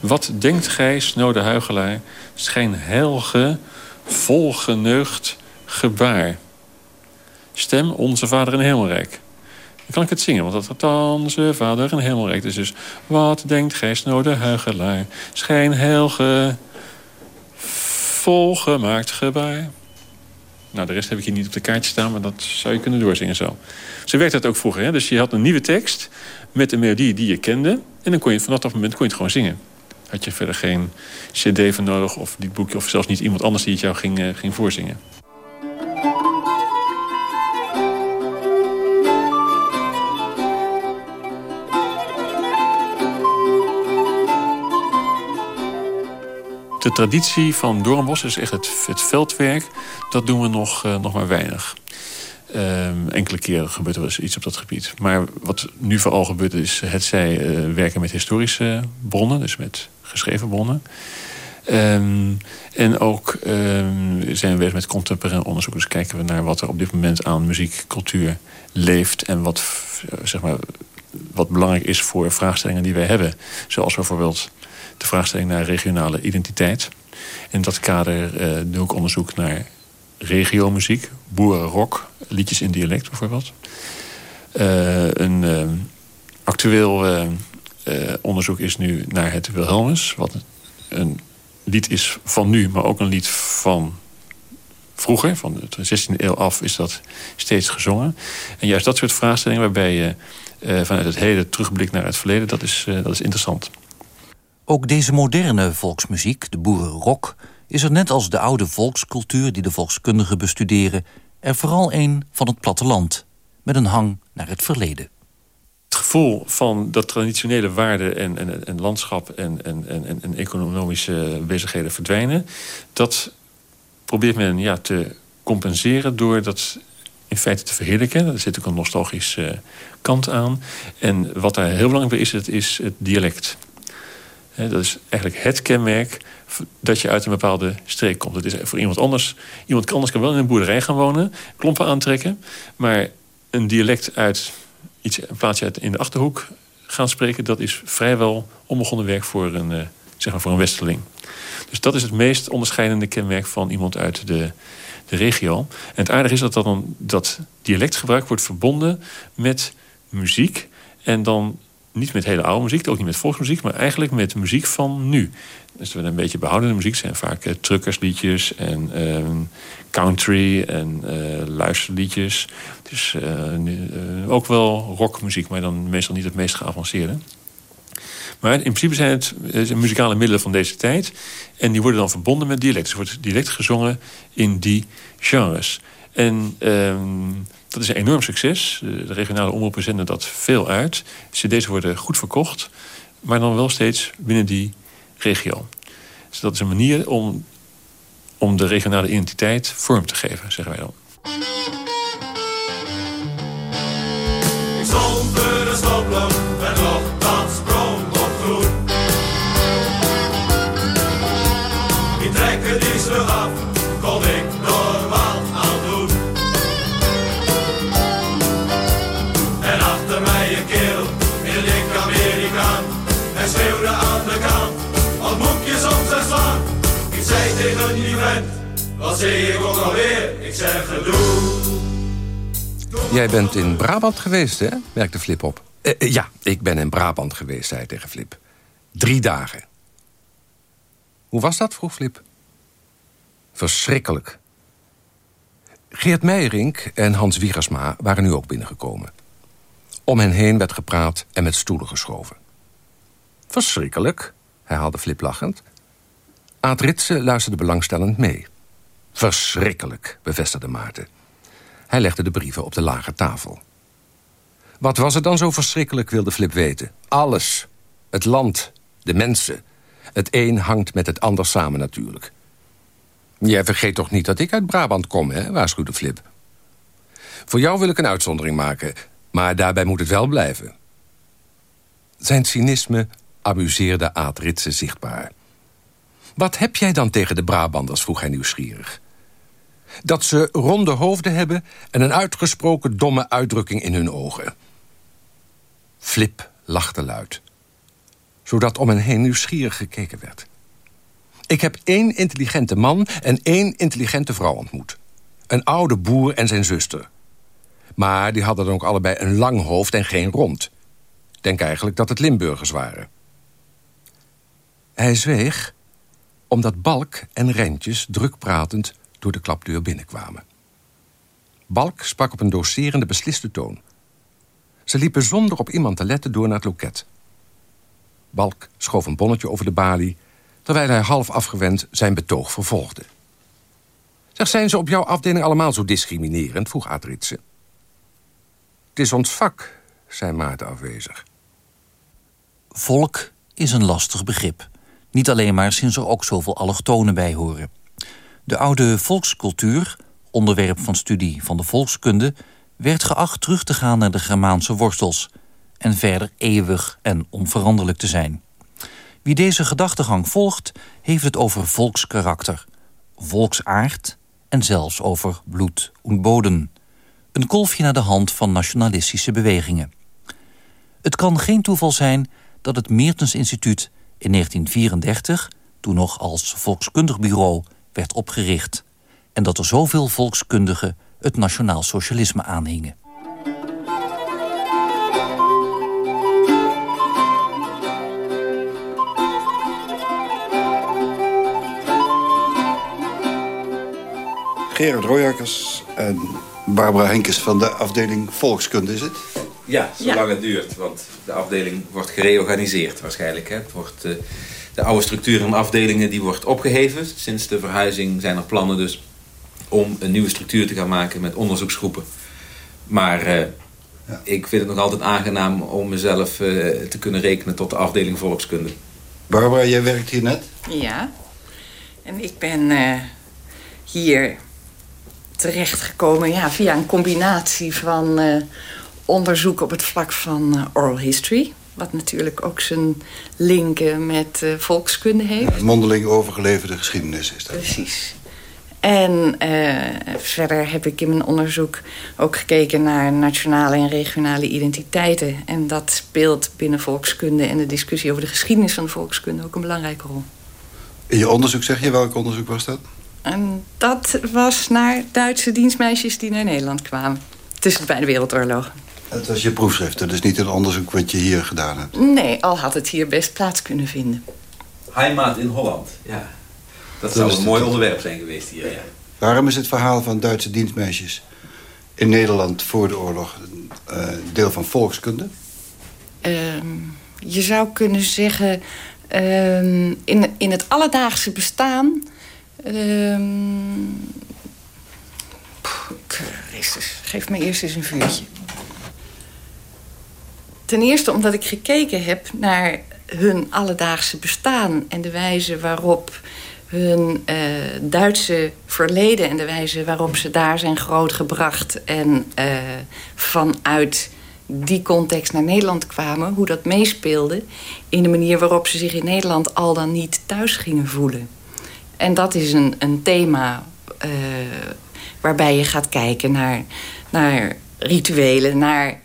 Wat denkt gij, snode huigelaar, schijn heilge, volgeneugd gebaar. Stem onze Vader in Hemelrijk. Dan kan ik het zingen, want dat gaat onze Vader in Hemelrijk. Dus, dus wat denkt gij, snode huigelaar, schijn heilge, volgemaakt gebaar. Nou, de rest heb ik hier niet op de kaartje staan, maar dat zou je kunnen doorzingen zo. Zo werkte dat ook vroeger. Hè? Dus je had een nieuwe tekst met een melodie die je kende. En dan kon je vanaf dat moment kon je gewoon zingen. Had je verder geen cd voor nodig of dit boekje... of zelfs niet iemand anders die het jou ging, uh, ging voorzingen. De traditie van Doornbos is echt het, het veldwerk. Dat doen we nog, uh, nog maar weinig. Um, enkele keren gebeurt er eens iets op dat gebied. Maar wat nu vooral gebeurt is het zij uh, werken met historische bronnen. Dus met geschreven bronnen. Um, en ook um, zijn we bezig met contemporair onderzoek. Dus kijken we naar wat er op dit moment aan muziek, cultuur leeft. En wat, zeg maar, wat belangrijk is voor vraagstellingen die wij hebben. Zoals bijvoorbeeld de vraagstelling naar regionale identiteit. In dat kader uh, doe ik onderzoek naar regiomuziek, boerenrock, liedjes in dialect bijvoorbeeld. Uh, een uh, actueel onderzoek is nu naar het Wilhelmus, wat een lied is van nu, maar ook een lied van vroeger, van de 16e eeuw af, is dat steeds gezongen. En juist dat soort vraagstellingen waarbij je vanuit het heden terugblikt naar het verleden, dat is, dat is interessant. Ook deze moderne volksmuziek, de boerenrock... is er net als de oude volkscultuur die de volkskundigen bestuderen... er vooral een van het platteland, met een hang naar het verleden. Het gevoel van dat traditionele waarden en, landschap en, en, economische bezigheden verdwijnen... dat probeert men ja, te compenseren door dat in feite te verheerlijken. Er zit ook een nostalgische kant aan. En wat daar heel belangrijk bij is, het is het dialect dat is eigenlijk het kenmerk dat je uit een bepaalde streek komt. Het is voor iemand anders. Iemand anders kan wel in een boerderij gaan wonen, klompen aantrekken. Maar een dialect uit iets, een plaatsje uit in de achterhoek gaan spreken, dat is vrijwel onbegonnen werk voor een, uh, zeg maar voor een westerling. Dus dat is het meest onderscheidende kenmerk van iemand uit de, de regio. En het aardige is dat dan dat dialectgebruik wordt verbonden met muziek. En dan niet met hele oude muziek, ook niet met volksmuziek... maar eigenlijk met muziek van nu. Dus we een beetje behoudende muziek zijn vaak uh, truckersliedjes... en uh, country en uh, luisterliedjes. Dus ook wel rockmuziek, maar dan meestal niet het meest geavanceerde. Maar in principe zijn het, muzikale middelen van deze tijd... en die worden dan verbonden met dialect. Dus wordt dialect gezongen in die genres. En... Dat is een enorm succes. De regionale omroepen zenden dat veel uit. CD's worden goed verkocht, maar dan wel steeds binnen die regio. Dus dat is een manier om, om de regionale identiteit vorm te geven, zeggen wij dan. Zeg ik ook alweer? Ik zeg gedoe. Jij bent in Brabant geweest, hè? merkte Flip op. Uh, uh, ja, ik ben in Brabant geweest, zei hij tegen Flip. Drie dagen. Hoe was dat, vroeg Flip. Verschrikkelijk. Geert Meijerink en Hans Wiegersma waren nu ook binnengekomen. Om hen heen werd gepraat en met stoelen geschoven. Verschrikkelijk, herhaalde Flip lachend. Aad Ritsen luisterde belangstellend mee. Verschrikkelijk, bevestigde Maarten. Hij legde de brieven op de lage tafel. Wat was er dan zo verschrikkelijk, wilde Flip weten. Alles. Het land, de mensen. Het een hangt met het ander samen natuurlijk. Jij vergeet toch niet dat ik uit Brabant kom, hè? waarschuwde Flip. Voor jou wil ik een uitzondering maken, maar daarbij moet het wel blijven. Zijn cynisme amuseerde Aad Ritse zichtbaar. Wat heb jij dan tegen de Brabanders, vroeg hij nieuwsgierig. Dat ze ronde hoofden hebben en een uitgesproken domme uitdrukking in hun ogen. Flip lachte luid, zodat om hen heen nieuwsgierig gekeken werd. Ik heb één intelligente man en één intelligente vrouw ontmoet. Een oude boer en zijn zuster. Maar die hadden dan ook allebei een lang hoofd en geen rond. Denk eigenlijk dat het Limburgers waren. Hij zweeg omdat Balk en Rentjes druk pratend door de klapdeur binnenkwamen. Balk sprak op een doserende, besliste toon. Ze liepen zonder op iemand te letten door naar het loket. Balk schoof een bonnetje over de balie... terwijl hij half afgewend zijn betoog vervolgde. Zeg, zijn ze op jouw afdeling allemaal zo discriminerend? vroeg Adritse. Het is ons vak, zei Maarten afwezig. Volk is een lastig begrip. Niet alleen maar sinds er ook zoveel allochtonen bij horen. De oude volkscultuur, onderwerp van studie van de volkskunde... werd geacht terug te gaan naar de Germaanse wortels... en verder eeuwig en onveranderlijk te zijn. Wie deze gedachtegang volgt, heeft het over volkskarakter... volksaard en zelfs over bloed en boden. Een kolfje naar de hand van nationalistische bewegingen. Het kan geen toeval zijn dat het Meertens Instituut in 1934, toen nog als volkskundig bureau, werd opgericht. En dat er zoveel volkskundigen het nationaal socialisme aanhingen. Gerard Royakkers en Barbara Henkes van de afdeling Volkskunde, is het? Ja, zolang het duurt. Want de afdeling wordt gereorganiseerd waarschijnlijk. Hè. Het wordt, uh, de oude structuur van afdelingen die wordt opgeheven. Sinds de verhuizing zijn er plannen dus om een nieuwe structuur te gaan maken met onderzoeksgroepen. Maar uh, ja. ik vind het nog altijd aangenaam om mezelf uh, te kunnen rekenen tot de afdeling volkskunde. Barbara, jij werkt hier net? Ja. En ik ben hier terechtgekomen ja, via een combinatie van onderzoek op het vlak van uh, oral history. Wat natuurlijk ook zijn linken met uh, volkskunde heeft. Ja, mondeling overgeleverde geschiedenis is dat. Precies. En uh, verder heb ik in mijn onderzoek ook gekeken naar nationale en regionale identiteiten. En dat speelt binnen volkskunde en de discussie over de geschiedenis van de volkskunde ook een belangrijke rol. In je onderzoek zeg je, welk onderzoek was dat? En dat was naar Duitse dienstmeisjes die naar Nederland kwamen. Tussen de beide wereldoorlogen. Het was je proefschrift, dat is niet een onderzoek wat je hier gedaan hebt? Nee, al had het hier best plaats kunnen vinden. Heimaat in Holland, ja. Dat, zou een mooi onderwerp zijn geweest hier, ja. Waarom is het verhaal van Duitse dienstmeisjes in Nederland voor de oorlog uh, deel van volkskunde? Um, je zou kunnen zeggen, um, in, in het alledaagse bestaan... Um, Christus, geef me eerst eens een vuurtje. Ten eerste omdat ik gekeken heb naar hun alledaagse bestaan... en de wijze waarop hun uh, Duitse verleden... en de wijze waarop ze daar zijn grootgebracht... en uh, vanuit die context naar Nederland kwamen... hoe dat meespeelde in de manier waarop ze zich in Nederland... al dan niet thuis gingen voelen. En dat is een, een thema uh, waarbij je gaat kijken naar, naar rituelen... naar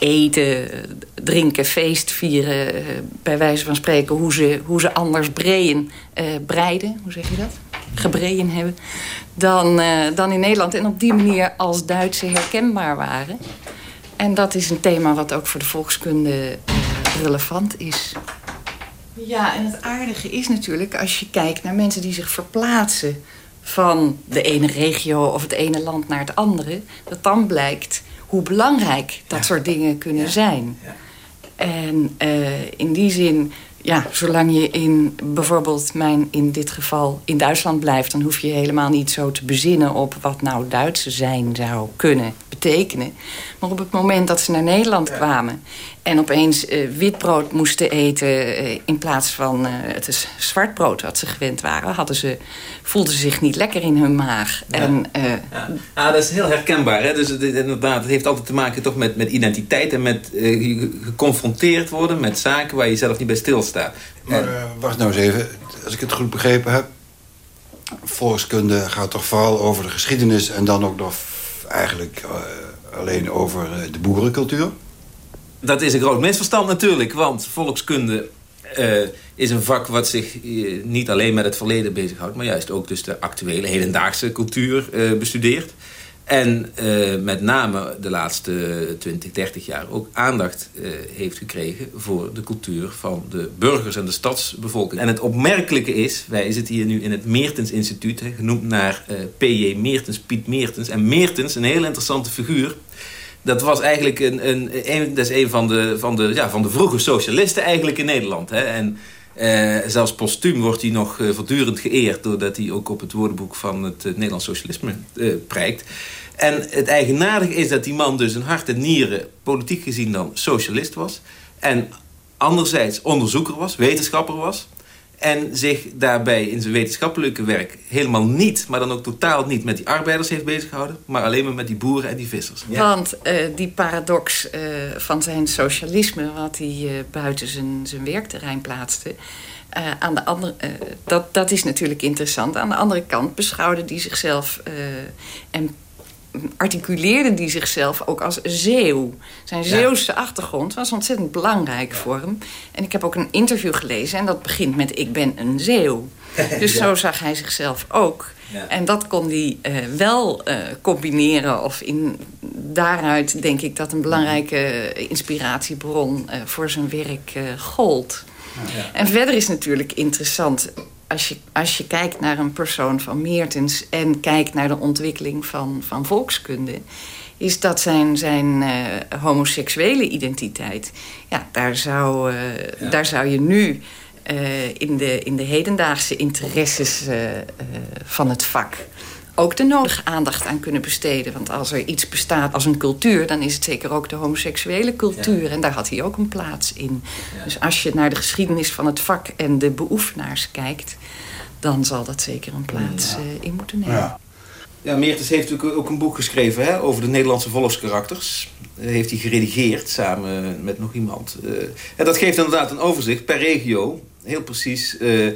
eten, drinken, feest vieren, uh, bij wijze van spreken, hoe ze, hoe ze anders breien, uh, breiden, hoe zeg je dat? Gebreien hebben, dan, dan in Nederland. En op die manier als Duitse herkenbaar waren. En dat is een thema wat ook voor de volkskunde relevant is. Ja, en het aardige is natuurlijk als je kijkt naar mensen die zich verplaatsen van de ene regio of het ene land naar het andere, dat dan blijkt hoe belangrijk dat soort dingen kunnen zijn. En uh, in die zin, ja, zolang je in bijvoorbeeld mijn, in dit geval in Duitsland blijft... dan hoef je helemaal niet zo te bezinnen op wat nou Duitse zijn zou kunnen betekenen. Maar op het moment dat ze naar Nederland kwamen... en opeens uh, witbrood moesten eten uh, in plaats van uh, het zwartbrood wat ze gewend waren... Hadden ze, voelden ze zich niet lekker in hun maag. Ja. En, ja. ja. dat is heel herkenbaar. Hè? Dus het, inderdaad, het heeft altijd te maken toch met, met identiteit... en met geconfronteerd worden met zaken waar je zelf niet bij stilstaat. Maar wacht nou eens even, als ik het goed begrepen heb volkskunde gaat toch vooral over de geschiedenis... en dan ook nog eigenlijk uh, alleen over de boerencultuur? Dat is een groot misverstand natuurlijk, want volkskunde uh, is een vak wat zich niet alleen met het verleden bezighoudt... maar juist ook dus de actuele, hedendaagse cultuur bestudeert. En met name de laatste 20, 30 jaar ook aandacht heeft gekregen... voor de cultuur van de burgers en de stadsbevolking. En het opmerkelijke is, wij zitten hier nu in het Meertens Instituut... Genoemd naar P.J. Meertens, Piet Meertens. En Meertens, een heel interessante figuur... Dat was eigenlijk een, een, dat is een van de, van, de, ja, van de vroege socialisten eigenlijk in Nederland. Hè. En uh, zelfs postuum wordt hij nog uh, voortdurend geëerd... doordat hij ook op het woordenboek van het uh, Nederlands socialisme prijkt. En het eigenaardige is dat die man dus een hart en nieren... politiek gezien dan socialist was. En anderzijds onderzoeker was, wetenschapper was... En zich daarbij in zijn wetenschappelijke werk helemaal niet... maar dan ook totaal niet met die arbeiders heeft beziggehouden... maar alleen maar met die boeren en die vissers. Want uh, die paradox uh, van zijn socialisme... wat hij uh, buiten zijn, zijn werkterrein plaatste... aan de andere, dat, dat is natuurlijk interessant. Aan de andere kant beschouwde hij zichzelf... en articuleerde die zichzelf ook als Zeeuw. Zijn Zeeuwse ja. achtergrond was ontzettend belangrijk voor hem. En ik heb ook een interview gelezen en dat begint met... ik ben een Zeeuw. Dus ja. zo zag hij zichzelf ook. Ja. En dat kon hij uh, wel uh, combineren. Of in, daaruit denk ik dat een belangrijke inspiratiebron uh, voor zijn werk gold. En verder is natuurlijk interessant als je, als je kijkt naar een persoon van Meertens... en kijkt naar de ontwikkeling van, van volkskunde... is dat zijn, zijn uh, homoseksuele identiteit... ja, daar zou, uh, ja. daar zou je nu uh, in, de, in de hedendaagse interesses van het vak... ook de nodige aandacht aan kunnen besteden. Want als er iets bestaat als een cultuur... dan is het zeker ook de homoseksuele cultuur. Ja. En daar had hij ook een plaats in. Ja. Dus als je naar de geschiedenis van het vak en de beoefenaars kijkt dan zal dat zeker een plaats ja. uh, in moeten nemen. Ja. Ja, Meertens heeft natuurlijk ook een boek geschreven hè, over de Nederlandse volkskarakters. Dat heeft hij geredigeerd samen met nog iemand. Uh, en dat geeft inderdaad een overzicht per regio, heel precies... Uh,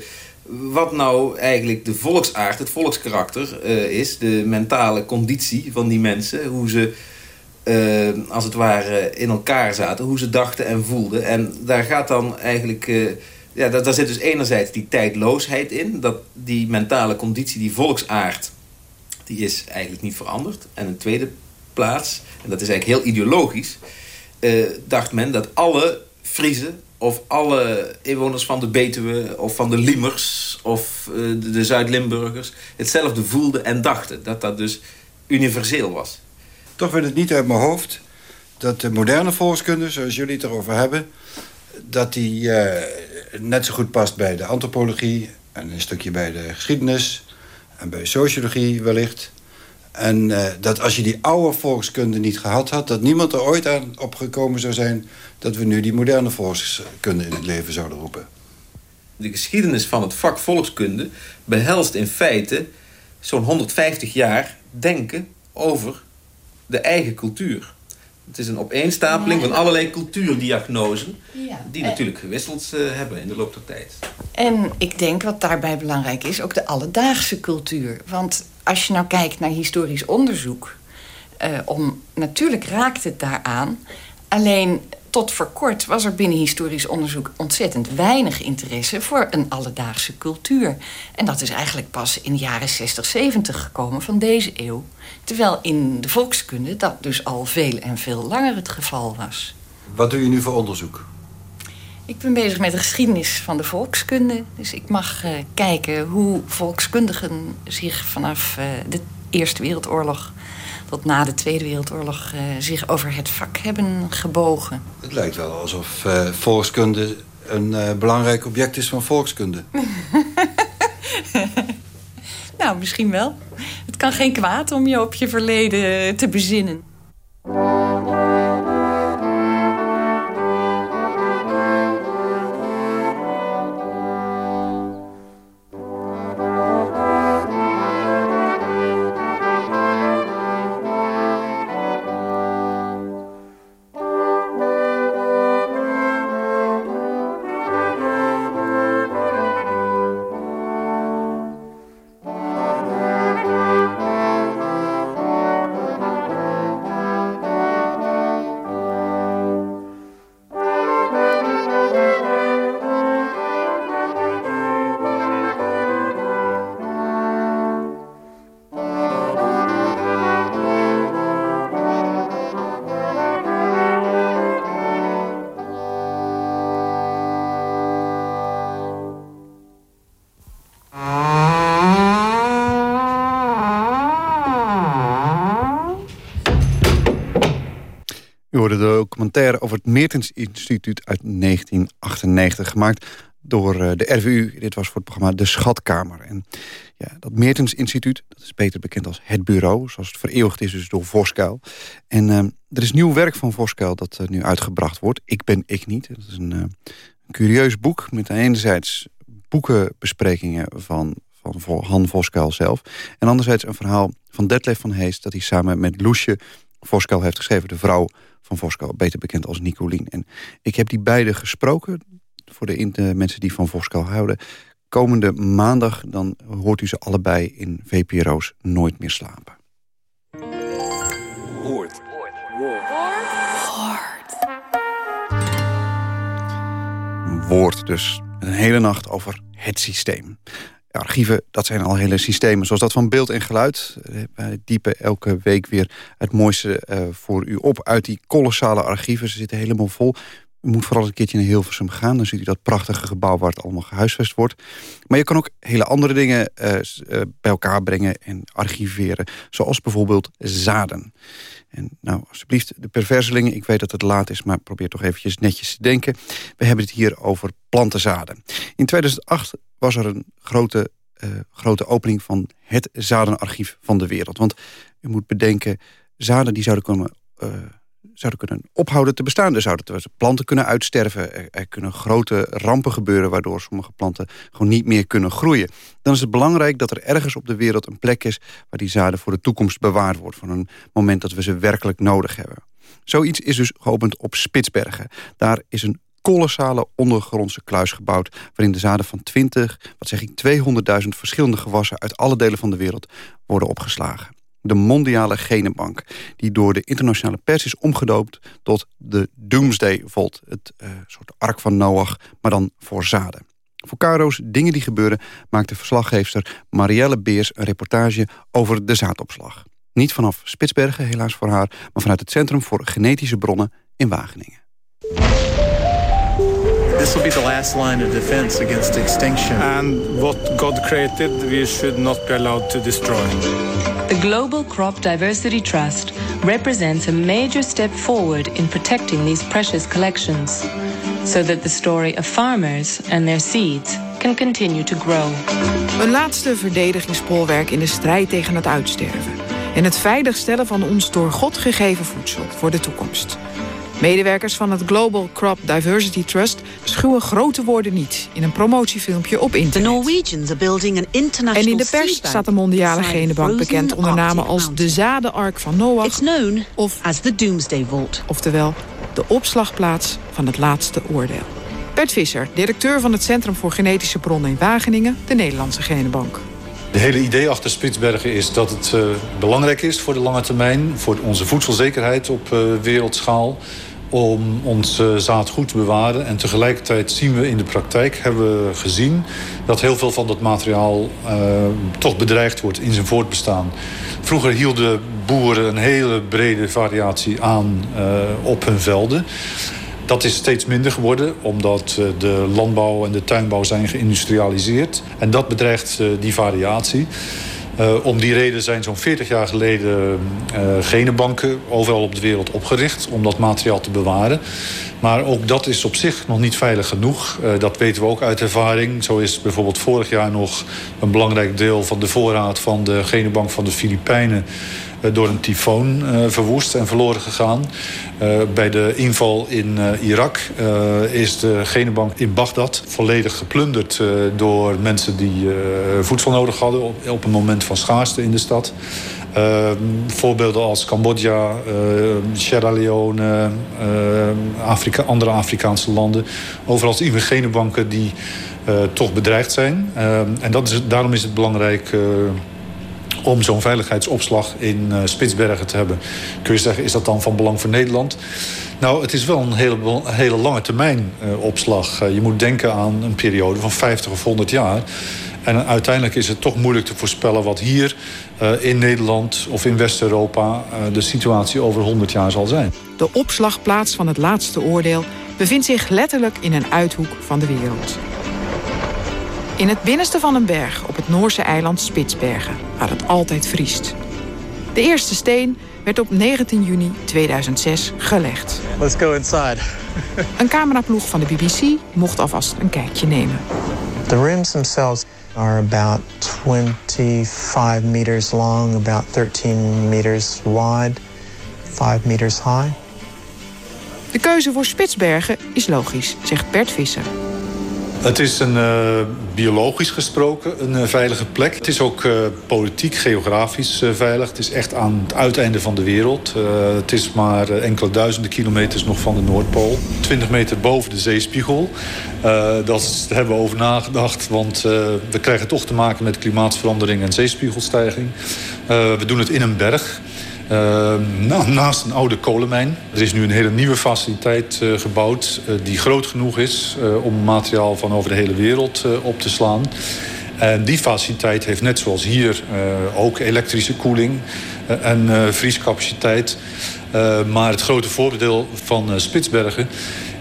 wat nou eigenlijk de volksaard, het volkskarakter is. De mentale conditie van die mensen. Hoe ze, als het ware, in elkaar zaten. Hoe ze dachten en voelden. En daar gaat dan eigenlijk ja, daar, daar zit dus enerzijds die tijdloosheid in. Dat die mentale conditie, die volksaard, die is eigenlijk niet veranderd. En in tweede plaats, en dat is eigenlijk heel ideologisch... Uh, dacht men dat alle Friese of alle inwoners van de Betuwe of van de Liemers... of uh, de, Zuid-Limburgers hetzelfde voelden en dachten. Dat dat dus universeel was. Toch weet het niet uit mijn hoofd dat de moderne volkskunde, zoals jullie het erover hebben... dat die uh, net zo goed past bij de antropologie... en een stukje bij de geschiedenis en bij sociologie wellicht. En uh, dat als je die oude volkskunde niet gehad had... dat niemand er ooit aan opgekomen zou zijn... dat we nu die moderne volkskunde in het leven zouden roepen. De geschiedenis van het vak volkskunde behelst in feite... zo'n 150 jaar denken over de eigen cultuur. Het is een opeenstapeling van allerlei cultuurdiagnosen... Ja. die natuurlijk gewisseld uh, hebben in de loop der tijd. En ik denk wat daarbij belangrijk is, ook de alledaagse cultuur. Want als je nou kijkt naar historisch onderzoek... Uh, om, natuurlijk raakt het daaraan. Alleen tot voor kort was er binnen historisch onderzoek ontzettend weinig interesse voor een alledaagse cultuur. En dat is eigenlijk pas in de jaren 60, 70 gekomen van deze eeuw. Terwijl in de volkskunde dat dus al veel en veel langer het geval was. Wat doe je nu voor onderzoek? Ik ben bezig met de geschiedenis van de volkskunde. Dus ik mag uh, kijken hoe volkskundigen zich vanaf uh, de Eerste Wereldoorlog tot na de Tweede Wereldoorlog uh, zich over het vak hebben gebogen. Het lijkt wel alsof volkskunde een belangrijk object is van volkskunde. nou, misschien wel. Het kan geen kwaad om je op je verleden te bezinnen. Hoorde de documentaire over het Meertens Instituut uit 1998... gemaakt door eh, de RVU. Dit was voor het programma De Schatkamer. En ja, dat Meertens Instituut, dat is beter bekend als het bureau... zoals het vereeuwigd is dus door Voskuil. En uh, er is nieuw werk van Voskuil dat uh, nu uitgebracht wordt. Ik ben ik niet. Dat is een, een curieus boek met enerzijds boekenbesprekingen van, van Han Voskuil zelf... en anderzijds een verhaal van Detlef van Hees... dat hij samen met Loesje Voskuil heeft geschreven. De vrouw van Voskuil, beter bekend als Nicolien. En ik heb die beide gesproken voor de, de mensen die van Voskuil houden. Komende maandag dan hoort u ze allebei in VPRO's Nooit meer slapen. Woord. Woord dus. Een hele nacht over het systeem. Archieven, dat zijn al hele systemen, zoals dat van beeld en geluid. Wij diepen elke week weer het mooiste uh, voor u op uit die kolossale archieven. Ze zitten helemaal vol. U moet vooral een keertje naar Hilversum gaan. Dan ziet u dat prachtige gebouw waar het allemaal gehuisvest wordt. Maar je kan ook hele andere dingen uh, bij elkaar brengen en archiveren. Zoals bijvoorbeeld zaden. En nou, alsjeblieft, de perverselingen. Ik weet dat het laat is, maar probeer toch eventjes netjes te denken. We hebben het hier over plantenzaden. In 2008 was er een grote, uh, grote opening van het zadenarchief van de wereld. Want u moet bedenken, zaden die zouden komen... zouden kunnen ophouden te bestaan. Er zouden planten kunnen uitsterven. Er, er, kunnen grote rampen gebeuren... waardoor sommige planten gewoon niet meer kunnen groeien. Dan is het belangrijk dat er ergens op de wereld een plek is... waar die zaden voor de toekomst bewaard wordt... van een moment dat we ze werkelijk nodig hebben. Zoiets is dus geopend op Spitsbergen. Daar is een kolossale ondergrondse kluis gebouwd... waarin de zaden van 20, wat zeg ik, 200.000 verschillende gewassen... uit alle delen van de wereld worden opgeslagen de mondiale genenbank... die door de internationale pers is omgedoopt tot de Doomsday Vault. Het uh, soort ark van Noach, maar dan voor zaden. Voor Caro's Dingen die gebeuren maakte verslaggeefster Marielle Beers... een reportage over de zaadopslag. Niet vanaf Spitsbergen, helaas voor haar... maar vanuit het Centrum voor Genetische Bronnen in Wageningen. This will be the last line of defense against extinction. And what God created, we should not be allowed to destroy. The Global Crop Diversity Trust represents a major step forward in protecting these precious collections, so that the story of farmers and their seeds can continue to grow. Een laatste verdedigingspolwerk in de strijd tegen het uitsterven. En het veiligstellen van ons door God gegeven voedsel voor de toekomst. Medewerkers van het Global Crop Diversity Trust schuwen grote woorden niet in een promotiefilmpje op internet. en in de pers staat de mondiale genenbank bekend onder namen als de zadenark van Noach of as the Doomsday Vault. Oftewel de opslagplaats van het laatste oordeel. Bert Visser, directeur van het Centrum voor Genetische Bronnen in Wageningen, de Nederlandse Genenbank. De hele idee achter Spitsbergen is dat het uh, belangrijk is voor de lange termijn... voor onze voedselzekerheid op uh, wereldschaal om ons uh, zaad goed te bewaren. En tegelijkertijd zien we in de praktijk, hebben we gezien... dat heel veel van dat materiaal toch bedreigd wordt in zijn voortbestaan. Vroeger hielden boeren een hele brede variatie aan op hun velden... Dat is steeds minder geworden, omdat eh, de landbouw en de tuinbouw zijn geïndustrialiseerd. En dat bedreigt eh, die variatie. Uh, om die reden zijn zo'n 40 jaar geleden uh, genenbanken overal op de wereld opgericht om dat materiaal te bewaren. Maar ook dat is op zich nog niet veilig genoeg. Uh, dat weten we ook uit ervaring. Zo is bijvoorbeeld vorig jaar nog een belangrijk deel van de voorraad van de genenbank van de Filipijnen door een tyfoon uh, verwoest en verloren gegaan. Bij de inval in Irak is de genenbank in Bagdad volledig geplunderd door mensen die voedsel nodig hadden op, op, een moment van schaarste in de stad. Voorbeelden als Cambodja, Sierra Leone, Afrika, andere Afrikaanse landen. Overal zien we genenbanken die toch bedreigd zijn. en dat is, daarom is het belangrijk om zo'n veiligheidsopslag in uh, Spitsbergen te hebben. Kun je zeggen, is dat dan van belang voor Nederland? Nou, het is wel een hele, hele lange termijn opslag. Je moet denken aan een periode van 50 of 100 jaar. En uiteindelijk is het toch moeilijk te voorspellen wat hier in Nederland of in West-Europa de situatie over 100 jaar zal zijn. De opslagplaats van het laatste oordeel bevindt zich letterlijk in een uithoek van de wereld. In het binnenste van een berg op het Noorse eiland Spitsbergen, waar het altijd vriest. De eerste steen werd op 19 juni 2006 gelegd. Let's go inside. Een cameraploeg van de BBC mocht alvast een kijkje nemen. The rooms themselves are about 25 meters long, about 13 meters wide, 5 meters high. De keuze voor Spitsbergen is logisch, zegt Bert Visser. Het is een uh, biologisch gesproken een uh, veilige plek. Het is ook uh, politiek, geografisch veilig. Het is echt aan het uiteinde van de wereld. het is maar enkele duizenden kilometers nog van de Noordpool. 20 meter boven de zeespiegel. daar hebben we over nagedacht, want we krijgen toch te maken met klimaatverandering en zeespiegelstijging. we doen het in een berg. Uh, naast een oude kolenmijn. Er is nu een hele nieuwe faciliteit uh, gebouwd... Uh, die groot genoeg is om materiaal van over de hele wereld op te slaan. En die faciliteit heeft net zoals hier ook elektrische koeling en vriescapaciteit. maar het grote voordeel van Spitsbergen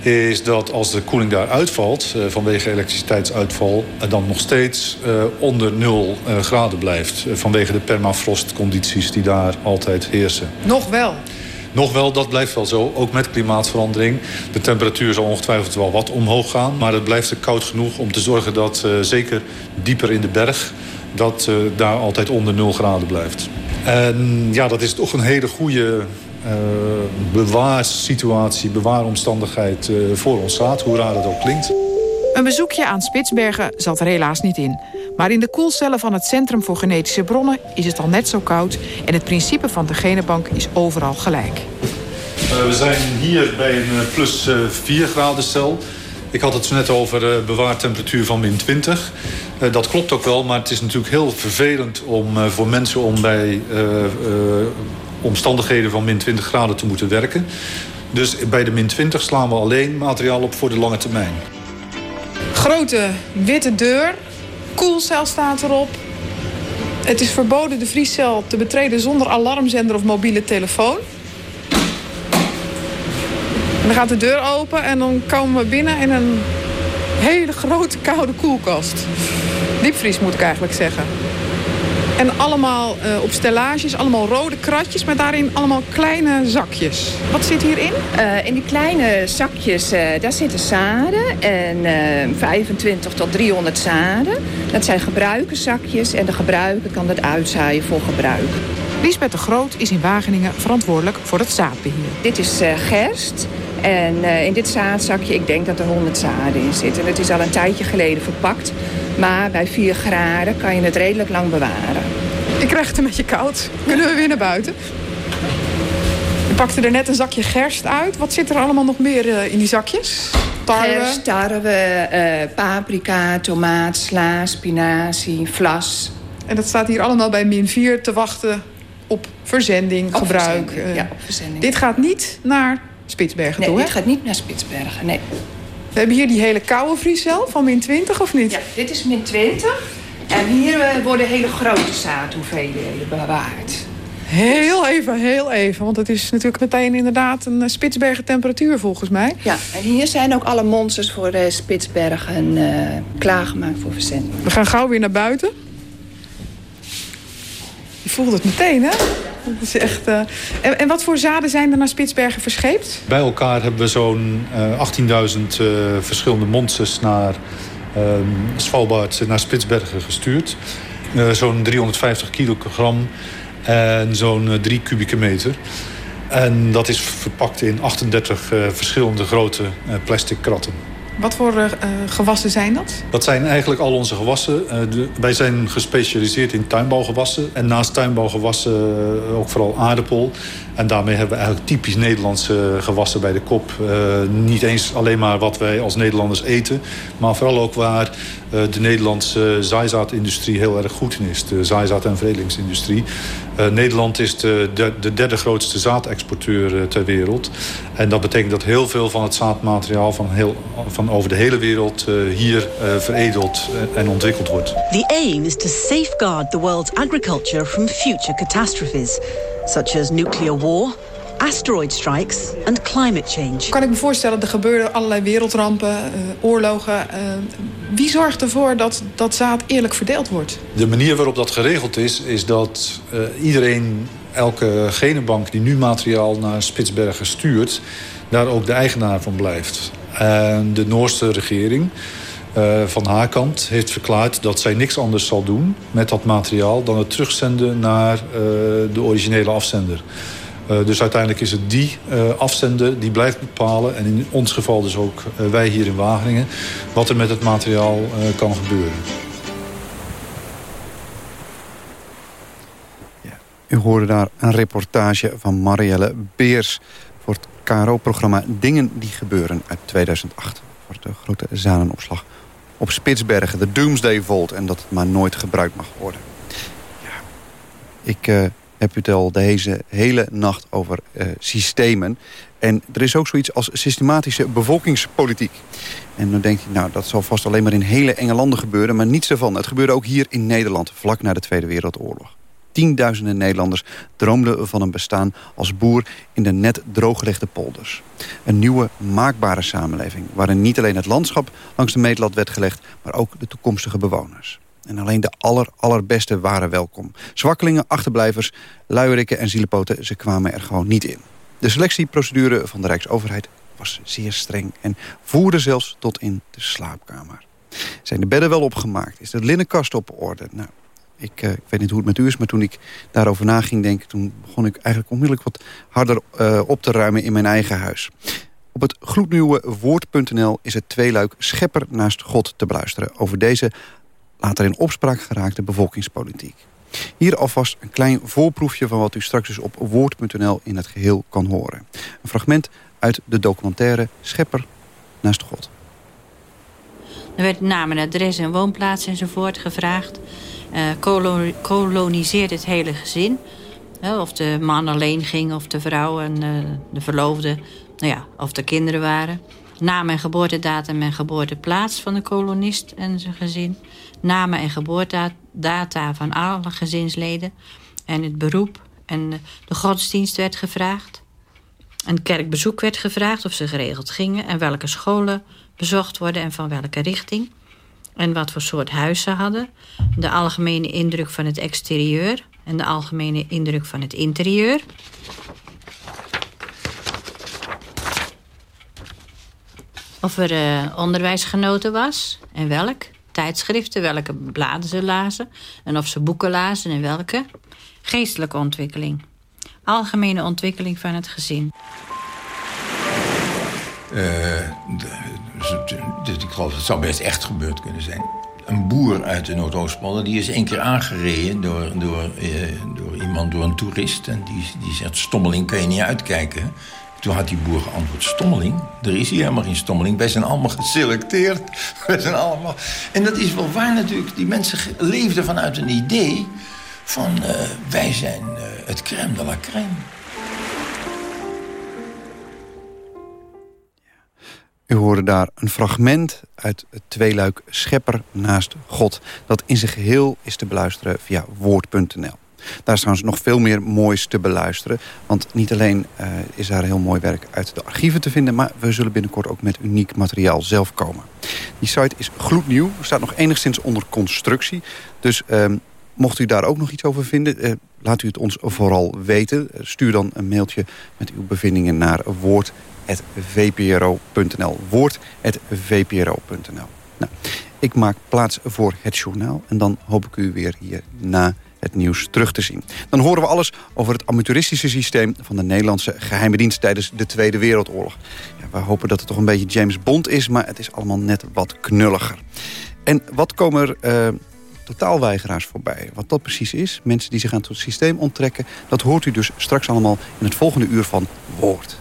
is dat als de koeling daar uitvalt uh, vanwege elektriciteitsuitval... Dan nog steeds uh, onder 0 graden blijft. vanwege de permafrostcondities die daar altijd heersen. Nog wel? Nog wel, dat blijft wel zo. Ook met klimaatverandering. De temperatuur zal ongetwijfeld wel wat omhoog gaan. Maar het blijft er koud genoeg om te zorgen dat zeker dieper in de berg... dat daar altijd onder 0 graden blijft. En ja, dat is toch een hele goede bewaarsituatie, bewaaromstandigheid uh, voor ons staat. Hoe raar dat ook klinkt. Een bezoekje aan Spitsbergen zat er helaas niet in. Maar in de koelcellen van het Centrum voor Genetische Bronnen is het al net zo koud... en het principe van de genenbank is overal gelijk. Uh, we zijn hier bij een plus 4 graden cel. Ik had het zo net over bewaartemperatuur van min 20. dat klopt ook wel, maar het is natuurlijk heel vervelend om, voor mensen om bij omstandigheden van min 20 graden te moeten werken. Dus bij de min 20 slaan we alleen materiaal op voor de lange termijn. Grote witte deur, koelcel staat erop. Het is verboden de vriescel te betreden zonder alarmzender of mobiele telefoon. Dan gaat de deur open en dan komen we binnen in een hele grote koude koelkast. Diepvries moet ik eigenlijk zeggen. En allemaal uh, op stellages, allemaal rode kratjes, maar daarin allemaal kleine zakjes. Wat zit hierin? Uh, in die kleine zakjes, uh, daar zitten zaden. En 25 tot 300 zaden. Dat zijn gebruikerszakjes en de gebruiker kan dat uitzaaien voor gebruik. Liesbeth de Groot is in Wageningen verantwoordelijk voor het zaadbeheer. Dit is gerst. En in dit zaadzakje, ik denk dat er 100 zaden in zitten. Het is al een tijdje geleden verpakt. Maar bij 4 graden kan je het redelijk lang bewaren. Ik krijg het een beetje koud. Kunnen we weer naar buiten? Je pakte er net een zakje gerst uit. Wat zit er allemaal nog meer uh, in die zakjes? Tarwe? Gerst, tarwe, uh, paprika, tomaat, sla, spinazie, vlas. En dat staat hier allemaal bij min 4 te wachten op verzending, op gebruik. Verzending, ja, verzending. Dit gaat niet naar Spitsbergen nee, toe, dit gaat niet naar Spitsbergen, nee. We hebben hier die hele koude vriescel van min 20, of niet? Ja, dit is min 20. En hier uh, worden hele grote zaadhoeveelheden bewaard. Heel even, heel even. Want het is natuurlijk meteen inderdaad een Spitsbergen temperatuur volgens mij. Ja, en hier zijn ook alle monsters voor uh, Spitsbergen uh, klaargemaakt voor verzending. We gaan gauw weer naar buiten. Je voelt het meteen, hè? Uh... en, en, wat voor zaden zijn er naar Spitsbergen verscheept? Bij elkaar hebben we zo'n uh, 18.000 uh, verschillende monsters naar ehm, Svalbard, naar Spitsbergen gestuurd. Zo'n 350 kilogram en zo'n 3 kubieke meter. En dat is verpakt in 38 verschillende grote plastic kratten. Wat voor uh, gewassen zijn dat? Dat zijn eigenlijk al onze gewassen. De, wij zijn gespecialiseerd in tuinbouwgewassen. En naast tuinbouwgewassen ook vooral aardappel. En daarmee hebben we eigenlijk typisch Nederlandse gewassen bij de kop. niet eens alleen maar wat wij als Nederlanders eten. Maar vooral ook waar de Nederlandse zaaizaadindustrie heel erg goed in is. De zaaizaad- en veredelingsindustrie. Nederland is de, de, de, derde grootste zaadexporteur ter wereld. En dat betekent dat heel veel van het zaadmateriaal van, heel, van over de hele wereld hier veredeld en ontwikkeld wordt. The aim is to safeguard the world's agriculture from future catastrophes, such as nuclear war, asteroid strikes and climate change. Kan ik me voorstellen, er gebeuren allerlei wereldrampen, uh, oorlogen. wie zorgt ervoor dat dat zaad eerlijk verdeeld wordt? De manier waarop dat geregeld is, is dat iedereen elke genenbank die nu materiaal naar Spitsbergen stuurt... daar ook de eigenaar van blijft. En de Noorse regering uh, van haar kant heeft verklaard dat zij niks anders zal doen met dat materiaal dan het terugzenden naar uh, de originele afzender. Uh, dus uiteindelijk is het die afzender die blijft bepalen, en in ons geval dus ook wij hier in Wageningen, wat er met het materiaal kan gebeuren. Ja, u hoorde daar een reportage van Marielle Beers voor het KRO-programma Dingen die gebeuren uit 2008 voor de grote zanenopslag op Spitsbergen, de Doomsday Vault... en dat het maar nooit gebruikt mag worden. Ja, ik uh, heb het al deze hele nacht over uh, systemen. En er is ook zoiets als systematische bevolkingspolitiek. En dan denk je, nou, dat zal vast alleen maar in hele enge landen gebeuren... maar niets ervan. Het gebeurde ook hier in Nederland, vlak na de Tweede Wereldoorlog. Tienduizenden Nederlanders droomden van een bestaan als boer in de net drooggelegde polders. Een nieuwe, maakbare samenleving... waarin niet alleen het landschap langs de meetlat werd gelegd... maar ook de toekomstige bewoners. En alleen de aller, allerbeste waren welkom. Zwakkelingen, achterblijvers, luierikken en zielepoten... ze kwamen er gewoon niet in. De selectieprocedure van de Rijksoverheid was zeer streng... en voerde zelfs tot in de slaapkamer. Zijn de bedden wel opgemaakt? Is de linnenkast op orde? Nou, ik, uh, ik, weet niet hoe het met u is, maar toen ik daarover na ging denken... toen begon ik eigenlijk onmiddellijk wat harder uh, op te ruimen in mijn eigen huis. Op het gloednieuwe woord.nl is het tweeluik Schepper naast God te beluisteren... over deze later in opspraak geraakte bevolkingspolitiek. Hier alvast een klein voorproefje van wat u straks dus op woord.nl in het geheel kan horen. Een fragment uit de documentaire Schepper naast God. Er werd naam en adres en woonplaats enzovoort gevraagd koloniseert het hele gezin. of de man alleen ging, of de vrouw en uh, de verloofde, nou ja, of de kinderen waren. Naam en geboortedatum en geboorteplaats van de kolonist en zijn gezin. Namen en geboortedata van alle gezinsleden. En het beroep en de godsdienst werd gevraagd. Een kerkbezoek werd gevraagd of ze geregeld gingen... en welke scholen bezocht worden en van welke richting en wat voor soort huis ze hadden. De algemene indruk van het exterieur en de algemene indruk van het interieur. Of er uh, onderwijs genoten was en welk. Tijdschriften, welke bladen ze lazen. En of ze boeken lazen en welke. Geestelijke ontwikkeling. Algemene ontwikkeling van het gezin. Uh, dus ik geloof dat het zou best echt gebeurd kunnen zijn. Een boer uit de Noordoostpolder die is één keer aangereden door, door, eh, door iemand, door een toerist. En die, die zegt, stommeling kun je niet uitkijken. Toen had die boer geantwoord, stommeling? Er is hier helemaal geen stommeling. Wij zijn allemaal geselecteerd. Wij zijn allemaal... En dat is wel waar natuurlijk. Die mensen leefden vanuit een idee van... Uh, wij zijn het crème de la crème. U hoorde daar een fragment uit het tweeluik Schepper naast God. Dat in zijn geheel is te beluisteren via woord.nl. Daar is trouwens nog veel meer moois te beluisteren. Want niet alleen uh, is daar heel mooi werk uit de archieven te vinden... maar we zullen binnenkort ook met uniek materiaal zelf komen. Die site is gloednieuw, staat nog enigszins onder constructie. Dus uh, mocht u daar ook nog iets over vinden... Uh, laat u het ons vooral weten. Stuur dan een mailtje met uw bevindingen naar woord vpro.nl. Nou, ik maak plaats voor het journaal. En dan hoop ik u weer hier na het nieuws terug te zien. Dan horen we alles over het amateuristische systeem... van de Nederlandse geheime dienst tijdens de Tweede Wereldoorlog. Ja, we hopen dat het toch een beetje James Bond is... maar het is allemaal net wat knulliger. En wat komen er... Uh, totaalweigeraars voorbij. Wat dat precies is, mensen die zich aan het systeem onttrekken... dat hoort u dus straks allemaal in het volgende uur van Woord.